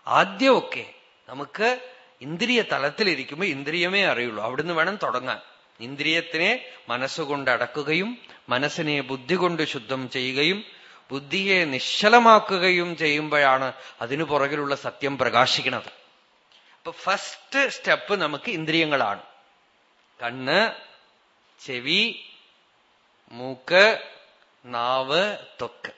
ആദ്യമൊക്കെ നമുക്ക് ഇന്ദ്രിയ തലത്തിലിരിക്കുമ്പോൾ ഇന്ദ്രിയമേ അറിയുള്ളൂ. അവിടുന്ന് വേണം തുടങ്ങാൻ. ഇന്ദ്രിയത്തിനെ മനസ്സുകൊണ്ട് അടക്കുകയും മനസ്സിനെ ബുദ്ധി കൊണ്ട് ശുദ്ധം ചെയ്യുകയും ബുദ്ധിയെ നിശ്ചലമാക്കുകയും ചെയ്യുമ്പോഴാണ് അതിനു പുറകിലുള്ള സത്യം പ്രകാശിക്കുന്നത്. അപ്പൊ ഫസ്റ്റ് സ്റ്റെപ്പ് നമുക്ക് ഇന്ദ്രിയങ്ങളാണ്. കണ്ണ് ചെവി മൂക്ക് നാവ് തൊക്ക്.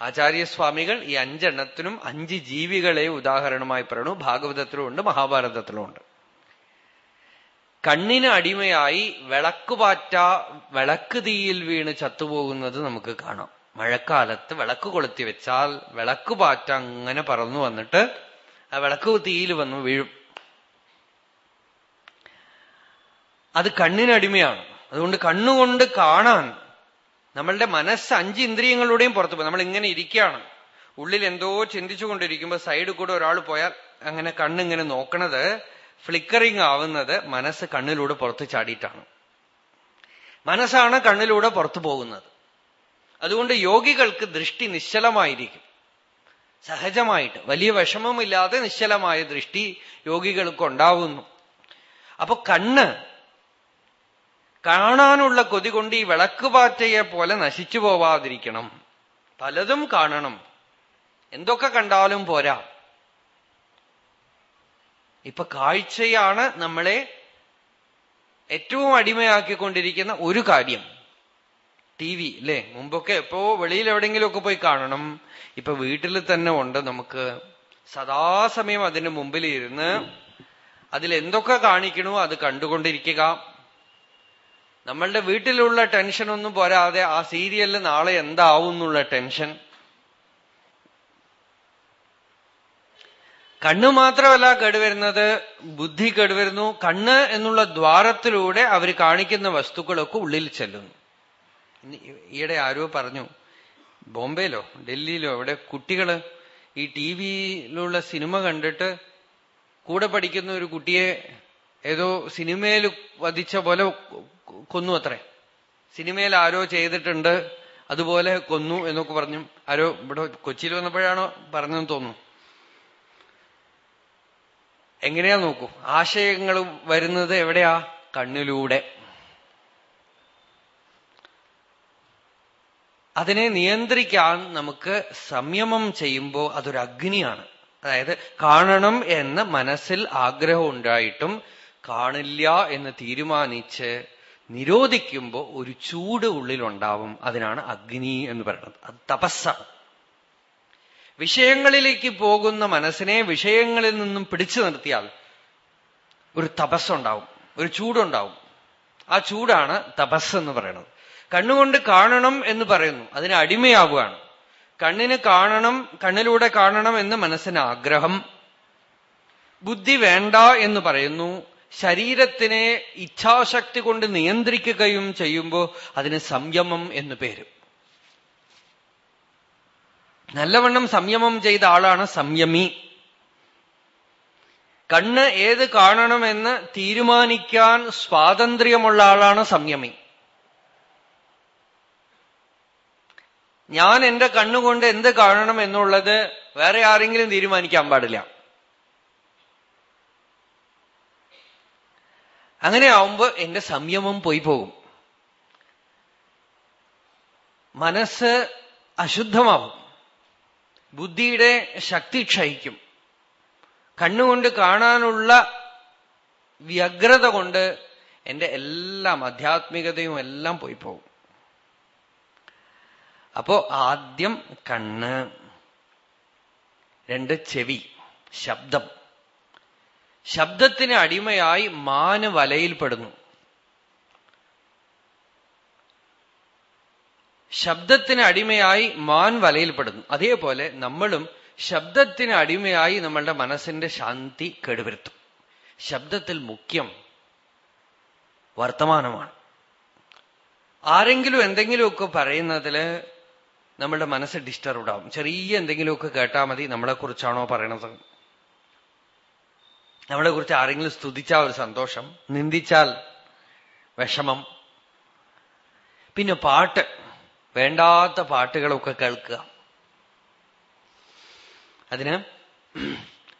ആചാര്യസ്വാമികൾ ഈ അഞ്ചെണ്ണത്തിനും അഞ്ച് ജീവികളെ ഉദാഹരണമായി പറയണു ഭാഗവതത്തിലുമുണ്ട് മഹാഭാരതത്തിലുമുണ്ട്. കണ്ണിന് അടിമയായി വിളക്കുപാറ്റ വിളക്ക് തീയിൽ വീണ് ചത്തുപോകുന്നത് നമുക്ക് കാണാം. മഴക്കാലത്ത് വിളക്ക് കൊളുത്തി വെച്ചാൽ വിളക്ക് പാറ്റ അങ്ങനെ പറന്നു വന്നിട്ട് ആ വിളക്ക് തീയിൽ വന്ന് വീഴും. അത് കണ്ണിനടിമയാണ് അതുകൊണ്ട് കണ്ണുകൊണ്ട് കാണാൻ നമ്മളുടെ മനസ്സ് അഞ്ച് ഇന്ദ്രിയങ്ങളുടെയും പുറത്തു പോകും നമ്മൾ ഇങ്ങനെ ഇരിക്കുകയാണ്. ഉള്ളിൽ എന്തോ ചിന്തിച്ചുകൊണ്ടിരിക്കുമ്പോൾ സൈഡിൽ കൂടെ ഒരാൾ പോയാൽ അങ്ങനെ കണ്ണിങ്ങനെ നോക്കണത് ഫ്ലിക്കറിങ് ആവുന്നത് മനസ്സ് കണ്ണിലൂടെ പുറത്ത് ചാടിയിട്ടാണ്. മനസ്സാണ് കണ്ണിലൂടെ പുറത്തു പോകുന്നത്. അതുകൊണ്ട് യോഗികൾക്ക് ദൃഷ്ടി നിശ്ചലമായിരിക്കും. സഹജമായിട്ട് വലിയ വിഷമമില്ലാതെ നിശ്ചലമായ ദൃഷ്ടി യോഗികൾക്ക് ഉണ്ടാവുന്നു. അപ്പൊ കണ്ണ് കാണാനുള്ള കൊതി കൊണ്ട് ഈ വിളക്കുപാറ്റയെ പോലെ നശിച്ചു പോവാതിരിക്കണം. പലതും കാണണം. എന്തൊക്കെ കണ്ടാലും പോരാ. ഇപ്പൊ കാഴ്ചയാണ് നമ്മളെ ഏറ്റവും അടിമയാക്കിക്കൊണ്ടിരിക്കുന്ന ഒരു കാര്യം. ടി വി അല്ലേ മുമ്പൊക്കെ എപ്പോ വെളിയിൽ എവിടെയെങ്കിലുമൊക്കെ പോയി കാണണം. ഇപ്പൊ വീട്ടിൽ തന്നെ ഉണ്ട് നമുക്ക്. സദാസമയം അതിന് മുമ്പിൽ ഇരുന്ന് അതിൽ എന്തൊക്കെ കാണിക്കണോ അത് കണ്ടുകൊണ്ടിരിക്കുക. നമ്മളുടെ വീട്ടിലുള്ള ടെൻഷൻ ഒന്നും പോരാതെ ആ സീരിയലിൽ നാളെ എന്താവും എന്നുള്ള ടെൻഷൻ. കണ്ണ് മാത്രമല്ല കേടുവരുന്നത് ബുദ്ധി കേടുവരുന്നു കണ്ണ് എന്നുള്ള ദ്വാരത്തിലൂടെ അവർ കാണിക്കുന്ന വസ്തുക്കളൊക്കെ ഉള്ളിൽ ചെല്ലുന്നു. ഈയിടെ ആരോ പറഞ്ഞു ബോംബെയിലോ ഡൽഹിയിലോ അവിടെ കുട്ടികൾ ഈ ടി വിയിലുള്ള സിനിമ കണ്ടിട്ട് കൂടെ പഠിക്കുന്ന ഒരു കുട്ടിയെ ഏതോ സിനിമയിൽ വധിച്ച പോലെ കൊന്നു അത്രേ. സിനിമയിൽ ആരോ ചെയ്തിട്ടുണ്ട് അതുപോലെ കൊന്നു എന്നൊക്കെ പറഞ്ഞു. ആരോ ഇവിടെ കൊച്ചിയിൽ വന്നപ്പോഴാണോ പറഞ്ഞെന്ന് തോന്നുന്നു. എങ്ങനെയാ നോക്കൂ ആശയങ്ങൾ വരുന്നത് എവിടെയാ? കണ്ണിലൂടെ. അതിനെ നിയന്ത്രിക്കാൻ നമുക്ക് സംയമം ചെയ്യുമ്പോൾ അതൊരു അഗ്നിയാണ്. അതായത് കാണണം എന്ന് മനസ്സിൽ ആഗ്രഹം ഉണ്ടായിട്ടും കാണില്ല എന്ന് തീരുമാനിച്ച് നിരോധിക്കുമ്പോൾ ഒരു ചൂട് ഉള്ളിലുണ്ടാവും. അതിനാണ് അഗ്നി എന്ന് പറയുന്നത്. അത് തപസ്സാണ്. വിഷയങ്ങളിലേക്ക് പോകുന്ന മനസ്സിനെ വിഷയങ്ങളിൽ നിന്നും പിടിച്ചു നിർത്തിയാൽ ഒരു തപസ്സുണ്ടാവും. ഒരു ചൂടുണ്ടാവും. ആ ചൂടാണ് തപസ് എന്ന് പറയുന്നത്. കണ്ണുകൊണ്ട് കാണണം എന്ന് പറയുന്നു. അതിന് അടിമയാവുകയാണ്. കണ്ണിന് കാണണം കണ്ണിലൂടെ കാണണം എന്ന് മനസ്സിന് ആഗ്രഹം. ബുദ്ധി വേണ്ട എന്ന് പറയുന്നു. ശരീരത്തിനെ ഇച്ഛാശക്തി കൊണ്ട് നിയന്ത്രിക്കുകയും ചെയ്യുമ്പോൾ അതിന് സംയമം എന്ന് പേര്. നല്ലവണ്ണം സംയമം ചെയ്ത ആളാണ് സംയമി. കണ്ണ് ഏത് കാണണമെന്ന് തീരുമാനിക്കാൻ സ്വാതന്ത്ര്യമുള്ള ആളാണ് സംയമി. ഞാൻ എന്റെ കണ്ണുകൊണ്ട് എന്ത് കാണണം എന്നുള്ളത് വേറെ ആരെങ്കിലും തീരുമാനിക്കാൻ പാടില്ല. അങ്ങനെ ആവുമ്പോ എന്റെ സംയമം പോയി പോകും. മനസ്സ് അശുദ്ധമാവും. ബുദ്ധിയുടെ ശക്തി ക്ഷയിക്കും. കണ്ണുകൊണ്ട് കാണാനുള്ള വ്യഗ്രത കൊണ്ട് എന്റെ എല്ലാം ആധ്യാത്മികതയും എല്ലാം പോയി പോകും. അപ്പോ ആദ്യം കണ്ണ് രണ്ട് ചെവി ശബ്ദം. ശബ്ദത്തിന് അടിമയായി മാന് വലയിൽപ്പെടുന്നു ശബ്ദത്തിന് അടിമയായി മാൻ വലയിൽപ്പെടുന്നു അതേപോലെ നമ്മളും ശബ്ദത്തിന് അടിമയായി നമ്മളുടെ മനസ്സിന്റെ ശാന്തി കേടുവരുത്തും. ശബ്ദത്തിൽ മുഖ്യം വർത്തമാനമാണ്. ആരെങ്കിലും എന്തെങ്കിലുമൊക്കെ പറയുന്നതിൽ നമ്മളുടെ മനസ്സ് ഡിസ്റ്റർബ്ഡ് ആവും. ചെറിയ എന്തെങ്കിലുമൊക്കെ കേട്ടാൽ മതി നമ്മളെക്കുറിച്ചാണോ പറയണത്. നമ്മളെ കുറിച്ച് ആരെങ്കിലും സ്തുതിച്ചാൽ ഒരു സന്തോഷം നിന്ദിച്ചാൽ വിഷമം. പിന്നെ പാട്ട് വേണ്ടാത്ത പാട്ടുകളൊക്കെ കേൾക്കുക. അതിന്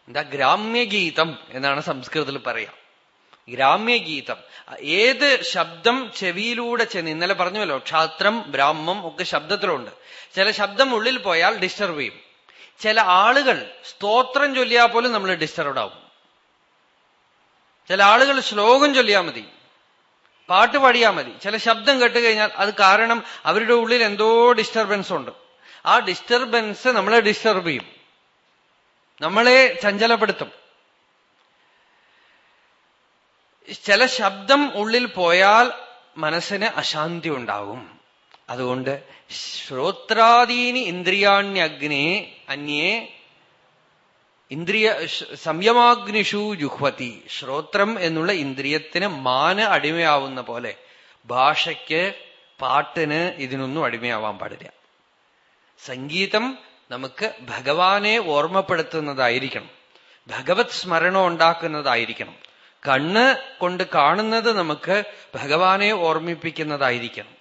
എന്താ ഗ്രാമ്യഗീതം എന്നാണ് സംസ്കൃതത്തിൽ പറയാം. ഗ്രാമ്യഗീതം. ഏത് ശബ്ദം ചെവിയിലൂടെ ചെന്ന് ഇന്നലെ പറഞ്ഞുവല്ലോ ക്ഷാത്രം ബ്രാഹ്മം ഒക്കെ ശബ്ദത്തിലുണ്ട്. ചില ശബ്ദം ഉള്ളിൽ പോയാൽ ഡിസ്റ്റർബ് ചെയ്യും. ചില ആളുകൾ സ്തോത്രം ചൊല്ലിയാൽ പോലും നമ്മൾ ഡിസ്റ്റർബ്ഡ് ആവും. ചില ആളുകൾ ശ്ലോകം ചൊല്ലിയാൽ മതി. പാട്ട് പാടിയാൽ മതി. ചില ശബ്ദം കേട്ട് കഴിഞ്ഞാൽ അത് കാരണം അവരുടെ ഉള്ളിൽ എന്തോ ഡിസ്റ്റർബൻസ് ഉണ്ട്. ആ ഡിസ്റ്റർബൻസ് നമ്മളെ ഡിസ്റ്റർബ് ചെയ്യും. നമ്മളെ ചഞ്ചലപ്പെടുത്തും. ചില ശബ്ദം ഉള്ളിൽ പോയാൽ മനസ്സിന് അശാന്തി ഉണ്ടാവും അതുകൊണ്ട് ശ്രോത്രാദീനി ഇന്ദ്രിയാണ്യഗ്നി അന്യേ ഇന്ദ്രിയ സംയമാഗ്നിഷു ജുഹ്വതി. ശ്രോത്രം എന്നുള്ള ഇന്ദ്രിയത്തിന് മാന് അടിമയാവുന്ന പോലെ ഭാഷയ്ക്ക് പാട്ടിന് ഇതിനൊന്നും അടിമയാവാൻ പാടില്ല. സംഗീതം നമുക്ക് ഭഗവാനെ ഓർമ്മപ്പെടുത്തുന്നതായിരിക്കണം. ഭഗവത് സ്മരണം ഉണ്ടാക്കുന്നതായിരിക്കണം. കണ്ണ് കൊണ്ട് കാണുന്നത് നമുക്ക് ഭഗവാനെ ഓർമ്മിപ്പിക്കുന്നതായിരിക്കണം.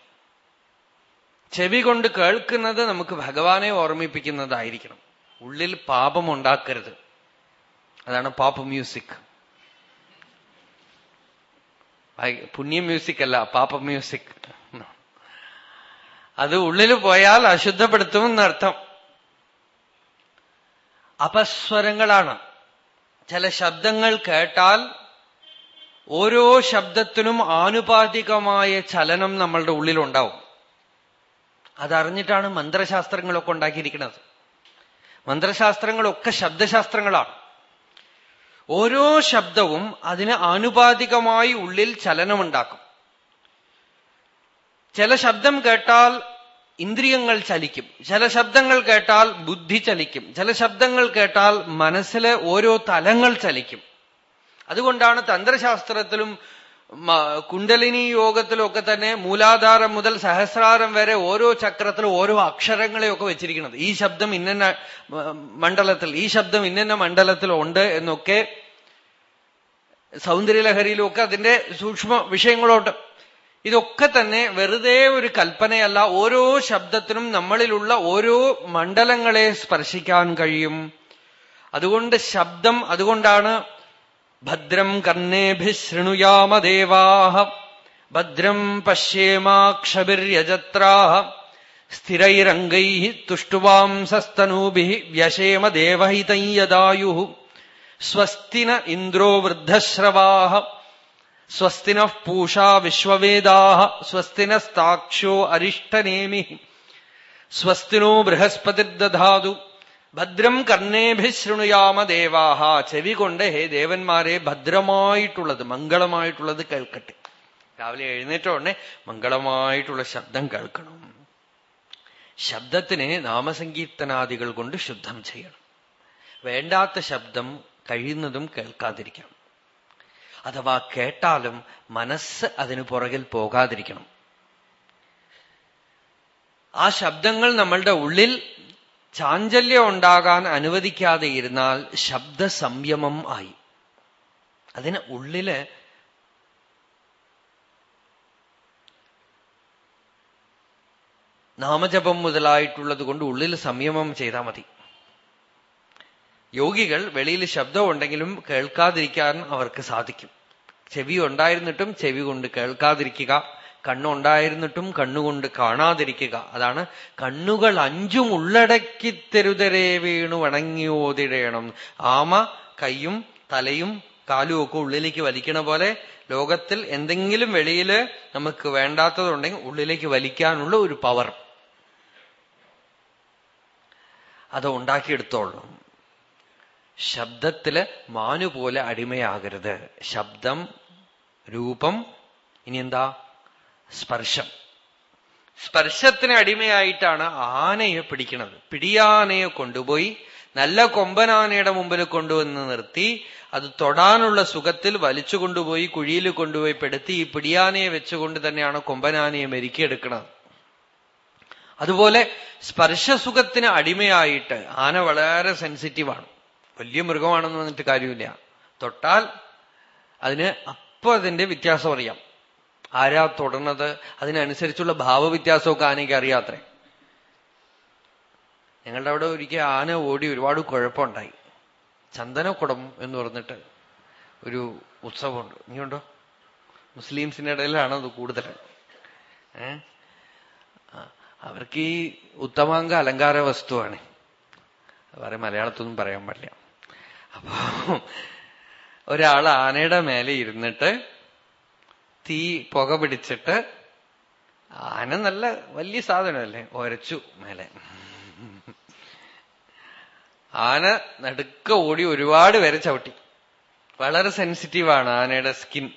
ചെവി കൊണ്ട് കേൾക്കുന്നത് നമുക്ക് ഭഗവാനെ ഓർമ്മിപ്പിക്കുന്നതായിരിക്കണം. ഉള്ളിൽ പാപം ഉണ്ടാക്കരുത്. അതാണ് പാപ്പ് മ്യൂസിക്. പുണ്യ മ്യൂസിക് അല്ല പാപ്പ മ്യൂസിക്. അത് ഉള്ളിൽ പോയാൽ അശുദ്ധപ്പെടുത്തും എന്നർത്ഥം. അപസ്വരങ്ങളാണ്. ചില ശബ്ദങ്ങൾ കേട്ടാൽ ഓരോ ശബ്ദത്തിനും ആനുപാതികമായ ചലനം നമ്മളുടെ ഉള്ളിലുണ്ടാവും. അതറിഞ്ഞിട്ടാണ് മന്ത്രശാസ്ത്രങ്ങളൊക്കെ ഉണ്ടാക്കിയിരിക്കുന്നത്. മന്ത്രശാസ്ത്രങ്ങളൊക്കെ ശബ്ദശാസ്ത്രങ്ങളാണ്. ഓരോ ശബ്ദവും അതിന് ആനുപാതികമായി ഉള്ളിൽ ചലനമുണ്ടാക്കും. ചില ശബ്ദം കേട്ടാൽ ഇന്ദ്രിയങ്ങൾ ചലിക്കും. ചില ശബ്ദങ്ങൾ കേട്ടാൽ ബുദ്ധി ചലിക്കും. ചില ശബ്ദങ്ങൾ കേട്ടാൽ മനസ്സിലെ ഓരോ തലങ്ങൾ ചലിക്കും. അതുകൊണ്ടാണ് തന്ത്രശാസ്ത്രത്തിലും കുണ്ടലിനി യോഗത്തിലും ഒക്കെ തന്നെ മൂലാധാരം മുതൽ സഹസ്രാരം വരെ ഓരോ ചക്രത്തിലും ഓരോ അക്ഷരങ്ങളെയൊക്കെ വെച്ചിരിക്കുന്നത്. ഈ ശബ്ദം ഇന്ന മണ്ഡലത്തിൽ ഈ ശബ്ദം ഇന്ന മണ്ഡലത്തിൽ ഉണ്ട് എന്നൊക്കെ സൗന്ദര്യലഹരിയിലും ഒക്കെ അതിന്റെ സൂക്ഷ്മ വിഷയങ്ങളോട്ട്. ഇതൊക്കെ തന്നെ വെറുതെ ഒരു കൽപ്പനയല്ല. ഓരോ ശബ്ദത്തിനും നമ്മളിലുള്ള ഓരോ മണ്ഡലങ്ങളെ സ്പർശിക്കാൻ കഴിയും. അതുകൊണ്ട് ശബ്ദം അതുകൊണ്ടാണ് ഭദ്രം കർണേഭിശൃണുയാമ ദേവാ ഭദ്രം പശ്യേമാക്ഷഭിര്യജത്രാ സ്ഥിരൈരംഗൈ തുഷ്ടുവാംസസ്തനൂഭി വ്യശേമ ദേവഹിതം യദായു സ്വസ്തിന ഇന്ദ്രോ വൃദ്ധശ്രവാ സ്വസ്തിന പൂഷാ വിശ്വവേദാ സ്വസ്തിനസ്താക്ഷോ അരിഷ്ടനേമി. സ്വസ്തിനോ ബൃഹസ്പതിർദധാതു. ഭദ്രം കർണേഭിശൃണുയാമ ദേവാഹ. ചെവി കൊണ്ട് ഹേ ദേവന്മാരെ ഭദ്രമായിട്ടുള്ളത് മംഗളമായിട്ടുള്ളത് കേൾക്കട്ടെ. രാവിലെ എഴുന്നേറ്റ ഉടനെ മംഗളമായിട്ടുള്ള ശബ്ദം കേൾക്കണം. ശബ്ദത്തിനെ നാമസങ്കീർത്തനാദികൾ കൊണ്ട് ശുദ്ധം ചെയ്യണം. വേണ്ടാത്ത ശബ്ദം കഴിയുന്നതും കേൾക്കാതിരിക്കണം. അഥവാ കേട്ടാലും മനസ്സ് അതിനു പുറകിൽ പോകാതിരിക്കണം. ആ ശബ്ദങ്ങൾ നമ്മളുടെ ഉള്ളിൽ ചാഞ്ചല്യം ഉണ്ടാകാൻ അനുവദിക്കാതെ ഇരുന്നാൽ ശബ്ദ സംയമം ആയി. അതിന് ഉള്ളിൽ നാമജപം മുതലായിട്ടുള്ളത് കൊണ്ട് ഉള്ളിൽ സംയമം ചെയ്താൽ മതി. യോഗികൾ വെളിയിൽ ശബ്ദം ഉണ്ടെങ്കിലും കേൾക്കാതിരിക്കാൻ അവർക്ക് സാധിക്കും. ചെവി ഉണ്ടായിരുന്നിട്ടും ചെവി കൊണ്ട് കേൾക്കാതിരിക്കുക കണ്ണുണ്ടായിരുന്നിട്ടും കണ്ണുകൊണ്ട് കാണാതിരിക്കുക. അതാണ് കണ്ണുകൾ അഞ്ചും ഉള്ളടക്കി തെരുതരെ വീണു വണങ്ങിയോതിടേണം ആമ കൈയും തലയും കാലും ഒക്കെ ഉള്ളിലേക്ക് വലിക്കണ പോലെ ലോകത്തിൽ എന്തെങ്കിലും വെളിയിൽ നമുക്ക് വേണ്ടാത്തതുണ്ടെങ്കിൽ ഉള്ളിലേക്ക് വലിക്കാനുള്ള ഒരു പവർ അത് ഉണ്ടാക്കിയെടുത്തോളണം ശബ്ദത്തിൽ മാനുപോലെ അടിമയാകരുത്. ശബ്ദം രൂപം ഇനി എന്താ സ്പർശം. സ്പർശത്തിന് അടിമയായിട്ടാണ് ആനയെ പിടിക്കുന്നത് പിടിയാനയെ കൊണ്ടുപോയി നല്ല കൊമ്പനാനയുടെ മുമ്പിൽ കൊണ്ടുവന്ന് നിർത്തി അത് തൊടാനുള്ള സുഖത്തിൽ വലിച്ചു കൊണ്ടുപോയി കുഴിയിൽ കൊണ്ടുപോയി പെടുത്തി ഈ പിടിയാനയെ വെച്ചുകൊണ്ട് തന്നെയാണ് കൊമ്പനാനയെ മെരുക്കിയെടുക്കുന്നത് അതുപോലെ സ്പർശസുഖത്തിന് അടിമയായിട്ട് ആന വളരെ സെൻസിറ്റീവാണ്. വലിയ മൃഗമാണെന്ന് പറഞ്ഞിട്ട് കാര്യമില്ല. തൊട്ടാൽ അതിന് അപ്പൊ അതിന്റെ വ്യത്യാസം അറിയാം. ആരാ തുടർന്നത് അതിനനുസരിച്ചുള്ള ഭാവവ്യത്യാസമൊക്കെ ആനയ്ക്ക് അറിയാത്രേ. ഞങ്ങളുടെ അവിടെ ഒരിക്കൽ ആന ഓടി ഒരുപാട് കുഴപ്പമുണ്ടായി. ചന്ദനക്കുടം എന്ന് പറഞ്ഞിട്ട് ഒരു ഉത്സവമുണ്ട്. ഇനിയുണ്ടോ? മുസ്ലിംസിന്റെ ഇടയിലാണ് അത് കൂടുതൽ. അവർക്ക് ഈ ഉത്തമാങ്ക അലങ്കാര വസ്തുവാണ്. വേറെ മലയാളത്തൊന്നും പറയാൻ പറ്റില്ല അപ്പോ ഒരാൾ ആനയുടെ മേലെ ഇരുന്നിട്ട് തീ പുക പിടിച്ചിട്ട് ആന നല്ല വലിയ സാധനമല്ലേ? ഒരച്ചു മേലെ. ആന നടുക്ക ഓടി ഒരുപാട് പേരെ ചവിട്ടി. വളരെ സെൻസിറ്റീവാണ് ആനയുടെ സ്കിൻ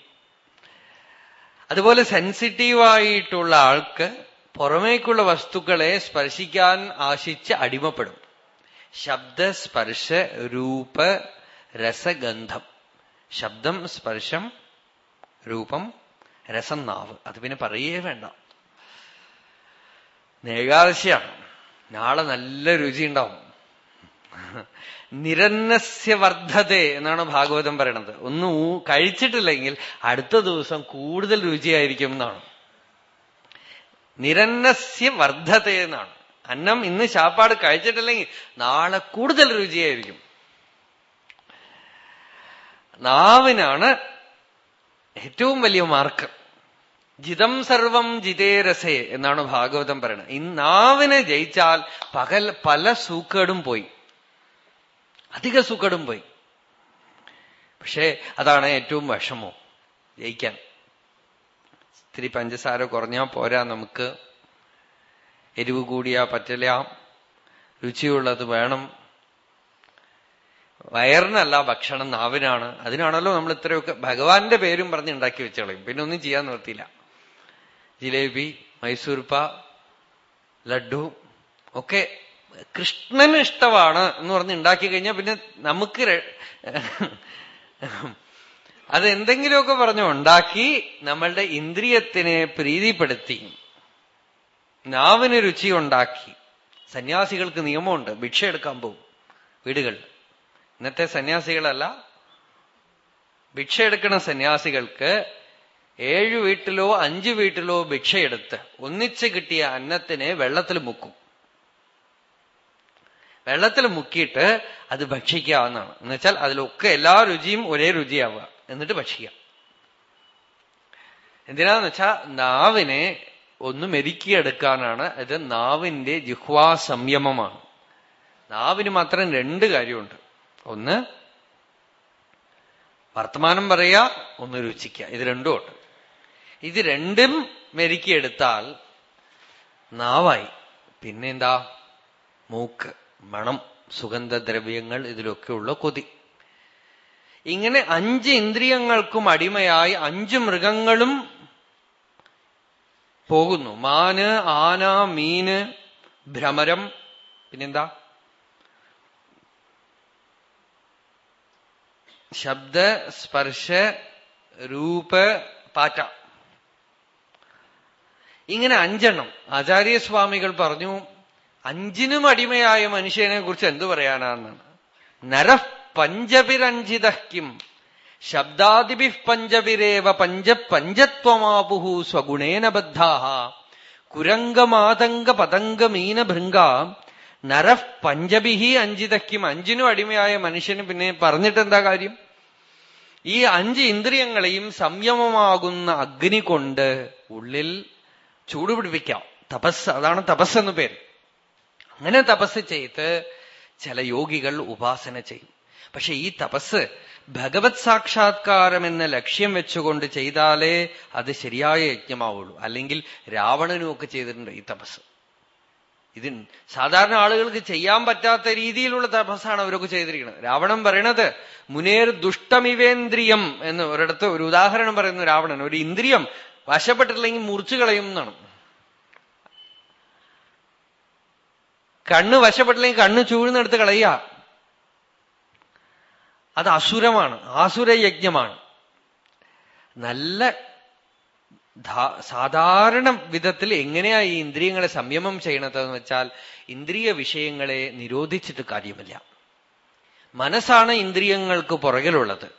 അതുപോലെ സെൻസിറ്റീവായിട്ടുള്ള ആൾക്ക് പുറമേക്കുള്ള വസ്തുക്കളെ സ്പർശിക്കാൻ ആശിച്ച് അടിമപ്പെടും. ശബ്ദ സ്പർശ രൂപ രസഗന്ധം. ശബ്ദം സ്പർശം രൂപം രസം നാവ്. അത് പിന്നെ പറയേ വേണ്ട. ഏകാദശിയാണ്. നാളെ നല്ല രുചി ഉണ്ടാവും. നിരന്നസ്യ വർദ്ധതേ എന്നാണ് ഭാഗവതം പറയണത്. ഒന്നും കഴിച്ചിട്ടില്ലെങ്കിൽ അടുത്ത ദിവസം കൂടുതൽ രുചിയായിരിക്കും എന്നാണ്. നിരന്നസ്യ വർദ്ധതേ എന്നാണ്. അന്നം ഇന്ന് ചാപ്പാട് കഴിച്ചിട്ടില്ലെങ്കിൽ നാളെ കൂടുതൽ രുചിയായിരിക്കും. നാവിനാണ് ഏറ്റവും വലിയ മാർക്ക്. ജിതം സർവം ജിതേരസേ എന്നാണ് ഭാഗവതം പറയുന്നത്. ഈ നാവിനെ ജയിച്ചാൽ പകൽ പല സൂക്കേടും പോയി. അധിക സൂക്കേടും പോയി. പക്ഷേ അതാണ് ഏറ്റവും വിഷമോ ജയിക്കാൻ. ഇത്തിരി പഞ്ചസാര കുറഞ്ഞാൽ പോരാ നമുക്ക്. എരിവ് കൂടിയാ പറ്റില്ല രുചിയുള്ളത് വേണം. വയറിനല്ല ഭക്ഷണം നാവിനാണ്. അതിനാണല്ലോ നമ്മൾ ഇത്രയൊക്കെ ഭഗവാന്റെ പേരും പറഞ്ഞ് ഉണ്ടാക്കി വെച്ചോളയും. പിന്നെ ഒന്നും ചെയ്യാൻ നിർത്തിയില്ല ജിലേബി മൈസൂർപ്പ ലഡു ഒക്കെ കൃഷ്ണന് ഇഷ്ടമാണ് എന്ന് പറഞ്ഞ് ഉണ്ടാക്കി കഴിഞ്ഞാൽ പിന്നെ നമുക്ക് അത് എന്തെങ്കിലുമൊക്കെ പറഞ്ഞു ഉണ്ടാക്കി നമ്മളുടെ ഇന്ദ്രിയത്തിനെ പ്രീതിപ്പെടുത്തി നാവിന് രുചി ഉണ്ടാക്കി സന്യാസികൾക്ക് നിയമമുണ്ട് ഭിക്ഷ എടുക്കാൻ പോകും വീടുകൾ ഇന്നത്തെ സന്യാസികളല്ല ഭിക്ഷ എടുക്കുന്ന സന്യാസികൾക്ക് ഏഴു വീട്ടിലോ അഞ്ചു വീട്ടിലോ ഭിക്ഷയെടുത്ത് ഒന്നിച്ച് കിട്ടിയ അന്നത്തിനെ വെള്ളത്തിൽ മുക്കും. വെള്ളത്തിൽ മുക്കിയിട്ട് അത് ഭക്ഷിക്കാവുന്നതാണ്. എന്നുവെച്ചാൽ അതിലൊക്കെ എല്ലാ രുചിയും ഒരേ രുചിയാവുക. എന്നിട്ട് ഭക്ഷിക്കാം. എന്തിനാന്ന് വെച്ചാൽ നാവിനെ ഒന്ന് മെരുക്കിയെടുക്കാനാണ് ഇത് നാവിന്റെ ജിഹ്വാ സംയമമാണ്. നാവിന് മാത്രം രണ്ട് കാര്യമുണ്ട്. ഒന്ന് വർത്തമാനം പറയുക ഒന്ന് രുചിക്കുക. ഇത് രണ്ടും ഉണ്ട്. ഇത് രണ്ടും മെരുക്കിയെടുത്താൽ നാവായി. പിന്നെന്താ? മൂക്ക് മണം സുഗന്ധദ്രവ്യങ്ങൾ ഇതിലൊക്കെയുള്ള കൊതി. ഇങ്ങനെ അഞ്ച് ഇന്ദ്രിയങ്ങൾക്കും അടിമയായി അഞ്ച് മൃഗങ്ങളും പോകുന്നു. മാന് ആന മീന് ഭ്രമരം പിന്നെന്താ? ശബ്ദ സ്പർശ രൂപ പാറ്റ. ഇങ്ങനെ അഞ്ചെണ്ണം. ആചാര്യസ്വാമികൾ പറഞ്ഞു അഞ്ചിനും അടിമയായ മനുഷ്യനെ കുറിച്ച് എന്തു പറയാനാണെന്നാണ് നരഃ പഞ്ചപിരഞ്ജിതഃ ശബ്ദാദിഭി പഞ്ചപിരേവ പഞ്ച പഞ്ചത്വമാപുഹു സ്വഗുണേന ബദ്ധാഹ? കുരംഗമാതംഗ പതംഗമീന ഭൃംഗ നരഃ പഞ്ചഭിഹി അഞ്ചിതയ്ക്കും അഞ്ചിനും അടിമയായ മനുഷ്യന് പിന്നെ പറഞ്ഞിട്ട് എന്താ കാര്യം? ഈ അഞ്ച് ഇന്ദ്രിയങ്ങളെയും സംയമമാകുന്ന അഗ്നി കൊണ്ട് ഉള്ളിൽ ചൂടുപിടിപ്പിക്കാം. തപസ് അതാണ് തപസ് എന്ന് പേര്. അങ്ങനെ തപസ് ചെയ്ത് ചില യോഗികൾ ഉപാസന ചെയ്യും. പക്ഷെ ഈ തപസ് ഭഗവത് സാക്ഷാത്കാരം എന്ന ലക്ഷ്യം വെച്ചുകൊണ്ട് ചെയ്താലേ അത് ശരിയായ യജ്ഞമാവുള്ളൂ. അല്ലെങ്കിൽ രാവണനും ഒക്കെ ചെയ്തിട്ടുണ്ട് ഈ തപസ്. ഇത് സാധാരണ ആളുകൾക്ക് ചെയ്യാൻ പറ്റാത്ത രീതിയിലുള്ള തപസ്സാണ് അവരൊക്കെ ചെയ്തിരിക്കുന്നത്. രാവണൻ പറയണത് മുനേർ ദുഷ്ടമിവേന്ദ്രിയം എന്ന് ഒരിടത്ത് ഒരു ഉദാഹരണം പറയുന്നു രാവണൻ. ഒരു ഇന്ദ്രിയം വശപ്പെട്ടിട്ടില്ലെങ്കിൽ മുറിച്ചു കളയും എന്നാണ്. കണ്ണ് വശപ്പെട്ടില്ലെങ്കിൽ കണ്ണ് ചൂഴ്ന്നെടുത്ത് കളയുക. അത് അസുരമാണ് ആസുരയജ്ഞമാണ്. നല്ല സാധാരണ വിധത്തിൽ എങ്ങനെയാ ഈ ഇന്ദ്രിയങ്ങളെ സംയമം ചെയ്യണതെന്ന് വെച്ചാൽ ഇന്ദ്രിയ വിഷയങ്ങളെ നിരോധിച്ചിട്ട് കാര്യമില്ല. മനസ്സാണ് ഇന്ദ്രിയങ്ങൾക്ക് പുറകിലുള്ളത്.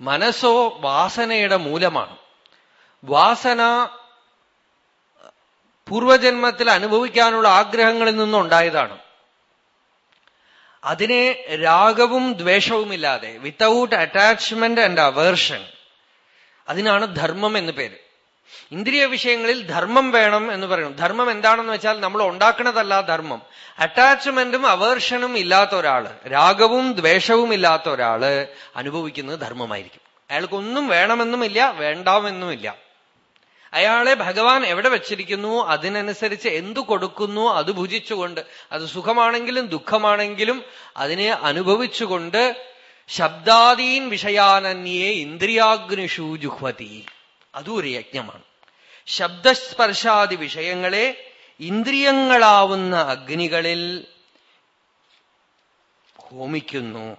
മനസ്സോ വാസനയുടെ മൂലമാണ്. വാസന പൂർവജന്മത്തിൽ അനുഭവിക്കാനുള്ള ആഗ്രഹങ്ങളിൽ നിന്നുണ്ടായതാണ്. അതിനെ രാഗവും ദ്വേഷവുമില്ലാതെ വിത്തൌട്ട് അറ്റാച്ച്മെന്റ് ആൻഡ് അവേർഷൻ അതിനാണ് ധർമ്മം എന്ന് പേര്. ഇന്ദ്രിയ വിഷയങ്ങളിൽ ധർമ്മം വേണം എന്ന് പറയുന്നു. ധർമ്മം എന്താണെന്ന് വെച്ചാൽ നമ്മൾ ഉണ്ടാക്കുന്നതല്ല ധർമ്മം. അറ്റാച്ച്മെന്റും അവേർഷനും ഇല്ലാത്ത ഒരാൾ രാഗവും ദ്വേഷവും ഇല്ലാത്ത ഒരാൾ അനുഭവിക്കുന്നത് ധർമ്മമായിരിക്കും. അയാൾക്കൊന്നും വേണമെന്നുമില്ല വേണ്ടാമെന്നുമില്ല. അയാളെ ഭഗവാൻ എവിടെ വെച്ചിരിക്കുന്നു? അതിനനുസരിച്ച് എന്തു കൊടുക്കുന്നു? അത് ഭുജിച്ചുകൊണ്ട്. അത് സുഖമാണെങ്കിലും ദുഃഖമാണെങ്കിലും അതിനെ അനുഭവിച്ചുകൊണ്ട് ശബ്ദാദീൻ വിഷയാനന്യേ ഇന്ദ്രിയാഗ്നിഷു ജുഹ്വതി അതും ഒരു യജ്ഞമാണ്. ശബ്ദസ്പർശാദി വിഷയങ്ങളെ ഇന്ദ്രിയങ്ങളാവുന്ന അഗ്നികളിൽ ഹോമിക്കുന്നു.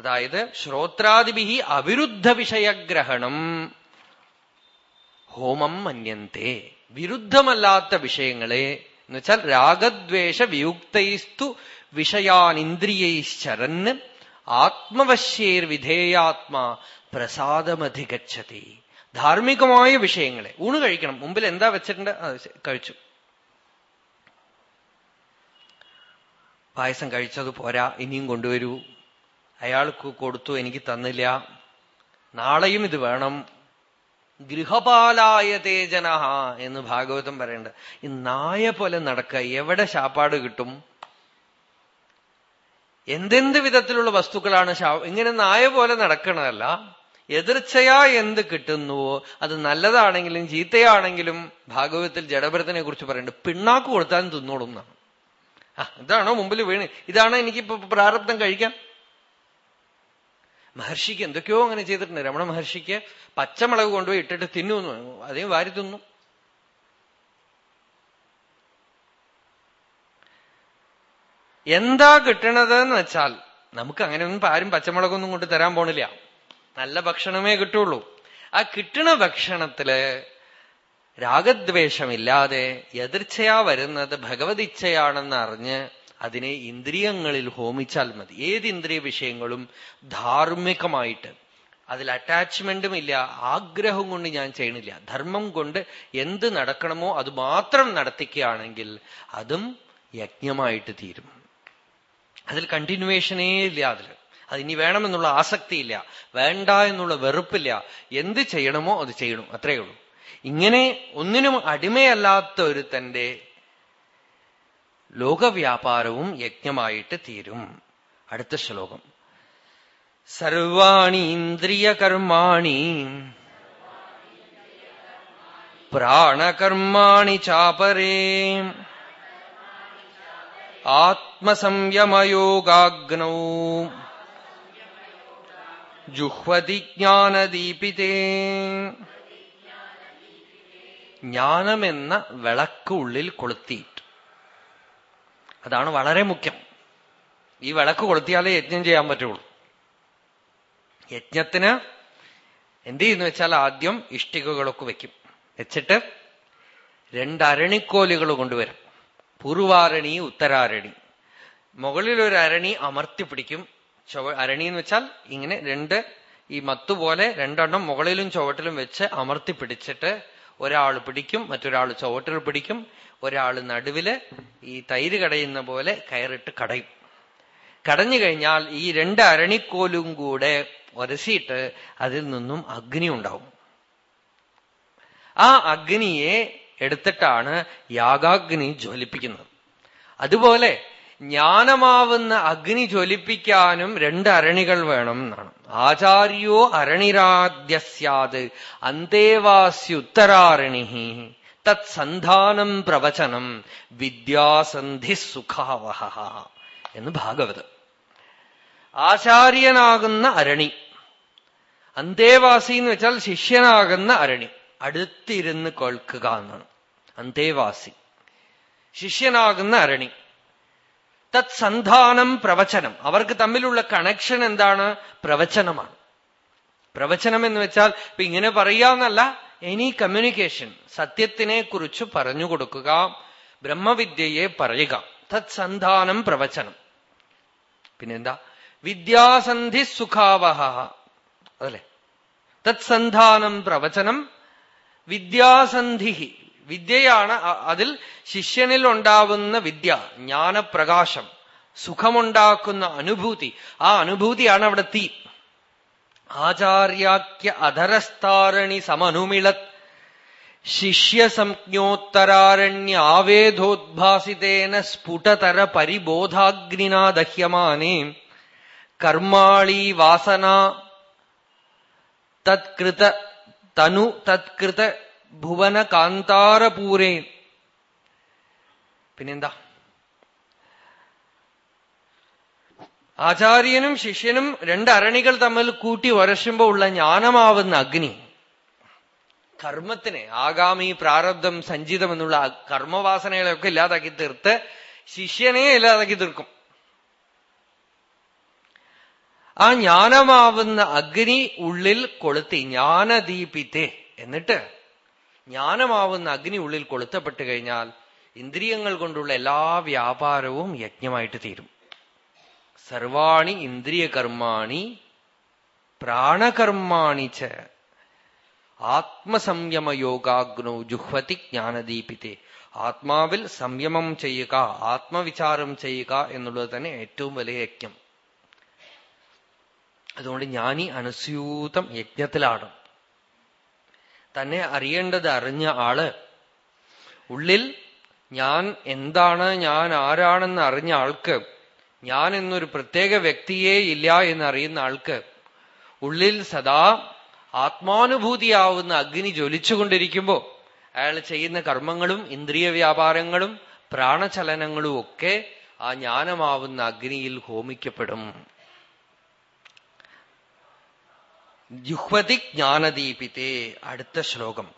അതായത് ശ്രോത്രാദിഭി അവിരുദ്ധ വിഷയഗ്രഹണം. ഹോമം മന്യന്തേ. വിരുദ്ധമല്ലാത്ത വിഷയങ്ങളെ എന്നുവെച്ചാൽ രാഗദ്വേഷ വിയുക്തൈസ്തു വിഷയാനിന്ദ്രിയൈശ്ചരന് ആത്മവശ്യേർ വിധേയാത്മാ പ്രസാദമധികച്ചതി ധാർമ്മികമായ വിഷയങ്ങളെ. ഊണ് കഴിക്കണം. മുമ്പിൽ എന്താ വെച്ചിട്ടുണ്ട്? കഴിച്ചു. പായസം കഴിച്ചത് പോരാ. ഇനിയും കൊണ്ടുവരൂ. അയാൾക്ക് കൊടുത്തു എനിക്ക് തന്നില്ല. നാളെയും ഇത് വേണം. ഗൃഹപാലായ തേജന എന്ന് ഭാഗവതം പറയണ്ട. ഈ നായ പോലെ നടക്കുക എവിടെ ശാപ്പാട് കിട്ടും? എന്തെന്ത് വിധത്തിലുള്ള വസ്തുക്കളാണ് ഇങ്ങനെ നായ പോലെ നടക്കണതല്ല. എതിർച്ചയാ എന്ത് കിട്ടുന്നുവോ അത് നല്ലതാണെങ്കിലും ചീത്തയാണെങ്കിലും ഭാഗവതത്തിൽ ജഡഭരത്തിനെ കുറിച്ച് പറയുന്നുണ്ട് പിണ്ണാക്ക് കൊടുത്താൽ തിന്നോളും എന്നാണ്. ആ ഇതാണോ മുമ്പിൽ വീണ്. ഇതാണോ എനിക്കിപ്പോ പ്രാരബ്ധം കഴിക്കാൻ? മഹർഷിക്ക് എന്തൊക്കെയോ അങ്ങനെ ചെയ്തിട്ടുണ്ട്. രമണ മഹർഷിക്ക് പച്ചമുളക് കൊണ്ടുപോയി ഇട്ടിട്ട് തിന്നു അതേ വാരി തിന്നു. എന്താ കിട്ടണതെന്ന് വെച്ചാൽ നമുക്ക് അങ്ങനെ ഒന്നും ആരും പച്ചമുളകൊന്നും കൊണ്ട് തരാൻ പോണില്ല. നല്ല ഭക്ഷണമേ കിട്ടുള്ളൂ. ആ കിട്ടണ ഭക്ഷണത്തിൽ രാഗദ്വേഷമില്ലാതെ എതിർച്ചയാ വരുന്നത് ഭഗവതിച്ഛയാണെന്ന് അറിഞ്ഞ് അതിനെ ഇന്ദ്രിയങ്ങളിൽ ഹോമിച്ചാൽ മതി. ഏത് ഇന്ദ്രിയ വിഷയങ്ങളും ധാർമ്മികമായിട്ട്. അതിൽ അറ്റാച്ച്മെന്റും ഇല്ല ആഗ്രഹം കൊണ്ട് ഞാൻ ചെയ്യണില്ല. ധർമ്മം കൊണ്ട് എന്ത് നടക്കണമോ അത് മാത്രം നടത്തിക്കുകയാണെങ്കിൽ അതും യജ്ഞമായിട്ട് തീരും. അതിൽ കണ്ടിന്യൂവേഷനേ ഇല്ല അതിൽ. അതിനി വേണമെന്നുള്ള ആസക്തിയില്ല വേണ്ട എന്നുള്ള വെറുപ്പില്ല. എന്ത് ചെയ്യണമോ അത് ചെയ്യണം. അത്രയേ ഉള്ളൂ. ഇങ്ങനെ ഒന്നിനും അടിമയല്ലാത്ത ഒരു തന്റെ ലോകവ്യാപാരവും യജ്ഞമായിട്ട് തീരും. അടുത്ത ശ്ലോകം. സർവാണി ഇന്ദ്രിയകർമാണി പ്രാണകർമാണി ചാപരേ ആത്മസംയമയോഗാഗ്നൗ ജുഹ്വതി ജ്ഞാനദീപിതേ. ജ്ഞാനമെന്ന വിളക്ക് ഉള്ളിൽ കൊളുത്തിയിട്ട് അതാണ് വളരെ മുഖ്യം. ഈ വിളക്ക് കൊളുത്തിയാലേ യജ്ഞം ചെയ്യാൻ പറ്റുള്ളൂ. യജ്ഞത്തിന് എന്ത് ചെയ്യുന്നു വെച്ചാൽ ആദ്യം ഇഷ്ടികകളൊക്കെ വെക്കും. വെച്ചിട്ട് രണ്ടരണിക്കോലുകൾ കൊണ്ടുവരും. പൂർവാരണി ഉത്തരാരണി. മുകളിൽ ഒരു അരണി അമർത്തി പിടിക്കും. ചുവ അരണി എന്ന് വെച്ചാൽ ഇങ്ങനെ രണ്ട് ഈ മത്തുപോലെ രണ്ടെണ്ണം മുകളിലും ചുവട്ടിലും വെച്ച് അമർത്തി പിടിച്ചിട്ട് ഒരാൾ പിടിക്കും മറ്റൊരാൾ ചുവട്ടിൽ പിടിക്കും. ഒരാൾ നടുവിൽ ഈ തൈര് കടയുന്ന പോലെ കയറിട്ട് കടയും. കടഞ്ഞു കഴിഞ്ഞാൽ ഈ രണ്ട് അരണിക്കോലും കൂടെ ഒരസിയിട്ട് അതിൽ നിന്നും അഗ്നി ഉണ്ടാവും. ആ അഗ്നിയെ എടുത്തിട്ടാണ് യാഗാഗ്നി ജ്വലിപ്പിക്കുന്നത്. അതുപോലെ ജ്ഞാനമാവുന്ന അഗ്നി ജ്വലിപ്പിക്കാനും രണ്ട് അരണികൾ വേണം എന്നാണ്. ആചാര്യോ അരണിരാദ്യസ്യാത് അന്തേവാസ്യുത്തരാരണി തത്സന്ധാനം പ്രവചനം വിദ്യാസന്ധി സുഖാവഹ എന്ന് ഭാഗവത്. ആചാര്യനാകുന്ന അരണി. അന്തേവാസി എന്ന് വെച്ചാൽ ശിഷ്യനാകുന്ന അരണി. അടുത്തിരുന്ന് കേൾക്കുക എന്നാണ്. അന്തേവാസി. ശിഷ്യനാകുന്ന അരണി. തത് തത്സന്ധാനം പ്രവചനം. അവർക്ക് തമ്മിലുള്ള കണക്ഷൻ എന്താണ്? പ്രവചനമാണ്. പ്രവചനം എന്ന് വെച്ചാൽ ഇപ്പൊ ഇങ്ങനെ പറയാന്നല്ല എനി കമ്മ്യൂണിക്കേഷൻ സത്യത്തിനെ കുറിച്ച് പറഞ്ഞു കൊടുക്കുക ബ്രഹ്മവിദ്യയെ പറയുക. തത്സന്ധാനം പ്രവചനം. പിന്നെന്താ? വിദ്യാസന്ധി സുഖാവഹ. അതല്ലേ? തത്സന്ധാനം പ്രവചനം വിദ്യാസന്ധി വിദ്യയാണ് അതിൽ ശിഷ്യനിൽ ഉണ്ടാവുന്ന വിദ്യ ജ്ഞാനപ്രകാശം സുഖമുണ്ടാക്കുന്ന അനുഭൂതി. ആ അനുഭൂതിയാണ് അവിടെ തീ. ആചാര്യാക്യ അധരസ്താരണി സമനുമിളത് ശിഷ്യസംജ്ഞോത്തരാരണ്യാവേദോദ്ഭാസിതേന സ്ഫുടതര പരിബോധാഗ്നിനാ ദഹ്യമാനേ കർമാളി വാസന തത്കൃത തനു തത്കൃത ഭുവന കാന്താരപൂരേ പിന്നെന്താ? ആചാര്യനും ശിഷ്യനും രണ്ട് അരണികൾ തമ്മിൽ കൂട്ടി ഉരശുമ്പോ ഉള്ള ജ്ഞാനമാവുന്ന അഗ്നി. കർമ്മത്തിനെ ആഗാമി പ്രാരബ്ധം സഞ്ചിതം എന്നുള്ള കർമ്മവാസനകളെയൊക്കെ ഇല്ലാതാക്കി തീർത്ത് ശിഷ്യനെ ഇല്ലാതാക്കി തീർക്കും. ആ ജ്ഞാനമാവുന്ന അഗ്നി ഉള്ളിൽ കൊളുത്തി ജ്ഞാനദീപിത്തെ എന്നിട്ട് ജ്ഞാനമാവുന്ന അഗ്നി ഉള്ളിൽ കൊളുത്തപ്പെട്ട് കഴിഞ്ഞാൽ ഇന്ദ്രിയങ്ങൾ കൊണ്ടുള്ള എല്ലാ വ്യാപാരവും യജ്ഞമായിട്ട് തീരും. സർവാണി ഇന്ദ്രിയകർമാണി പ്രാണകർമാണി ച. ആത്മസംയമയോഗാഗ്നോ ജുഹ്വതി ജ്ഞാനദീപിത്തെ ആത്മാവിൽ സംയമം ചെയ്യുക ആത്മവിചാരം ചെയ്യുക എന്നുള്ളത് തന്നെ ഏറ്റവും വലിയ യജ്ഞം. അതുകൊണ്ട് ജ്ഞാനി അനുസ്യൂതം യജ്ഞത്തിലാണ്. തന്നെ അറിയേണ്ടത് അറിഞ്ഞ ആൾ ഉള്ളിൽ ഞാൻ എന്താണ് ഞാൻ ആരാണെന്ന് അറിഞ്ഞ ആൾക്ക് ഞാൻ എന്നൊരു പ്രത്യേക വ്യക്തിയേ ഇല്ല എന്നറിയുന്ന ആൾക്ക് ഉള്ളിൽ സദാ ആത്മാനുഭൂതിയാവുന്ന അഗ്നി ജ്വലിച്ചുകൊണ്ടിരിക്കുമ്പോ അയാൾ ചെയ്യുന്ന കർമ്മങ്ങളും ഇന്ദ്രിയ വ്യാപാരങ്ങളും പ്രാണചലനങ്ങളും ഒക്കെ ആ ജ്ഞാനമാവുന്ന അഗ്നിയിൽ ഹോമിക്കപ്പെടും. ജുഹ്വതി ജ്ഞാനദീപിതേ അടുത്ത ശ്ലോകം.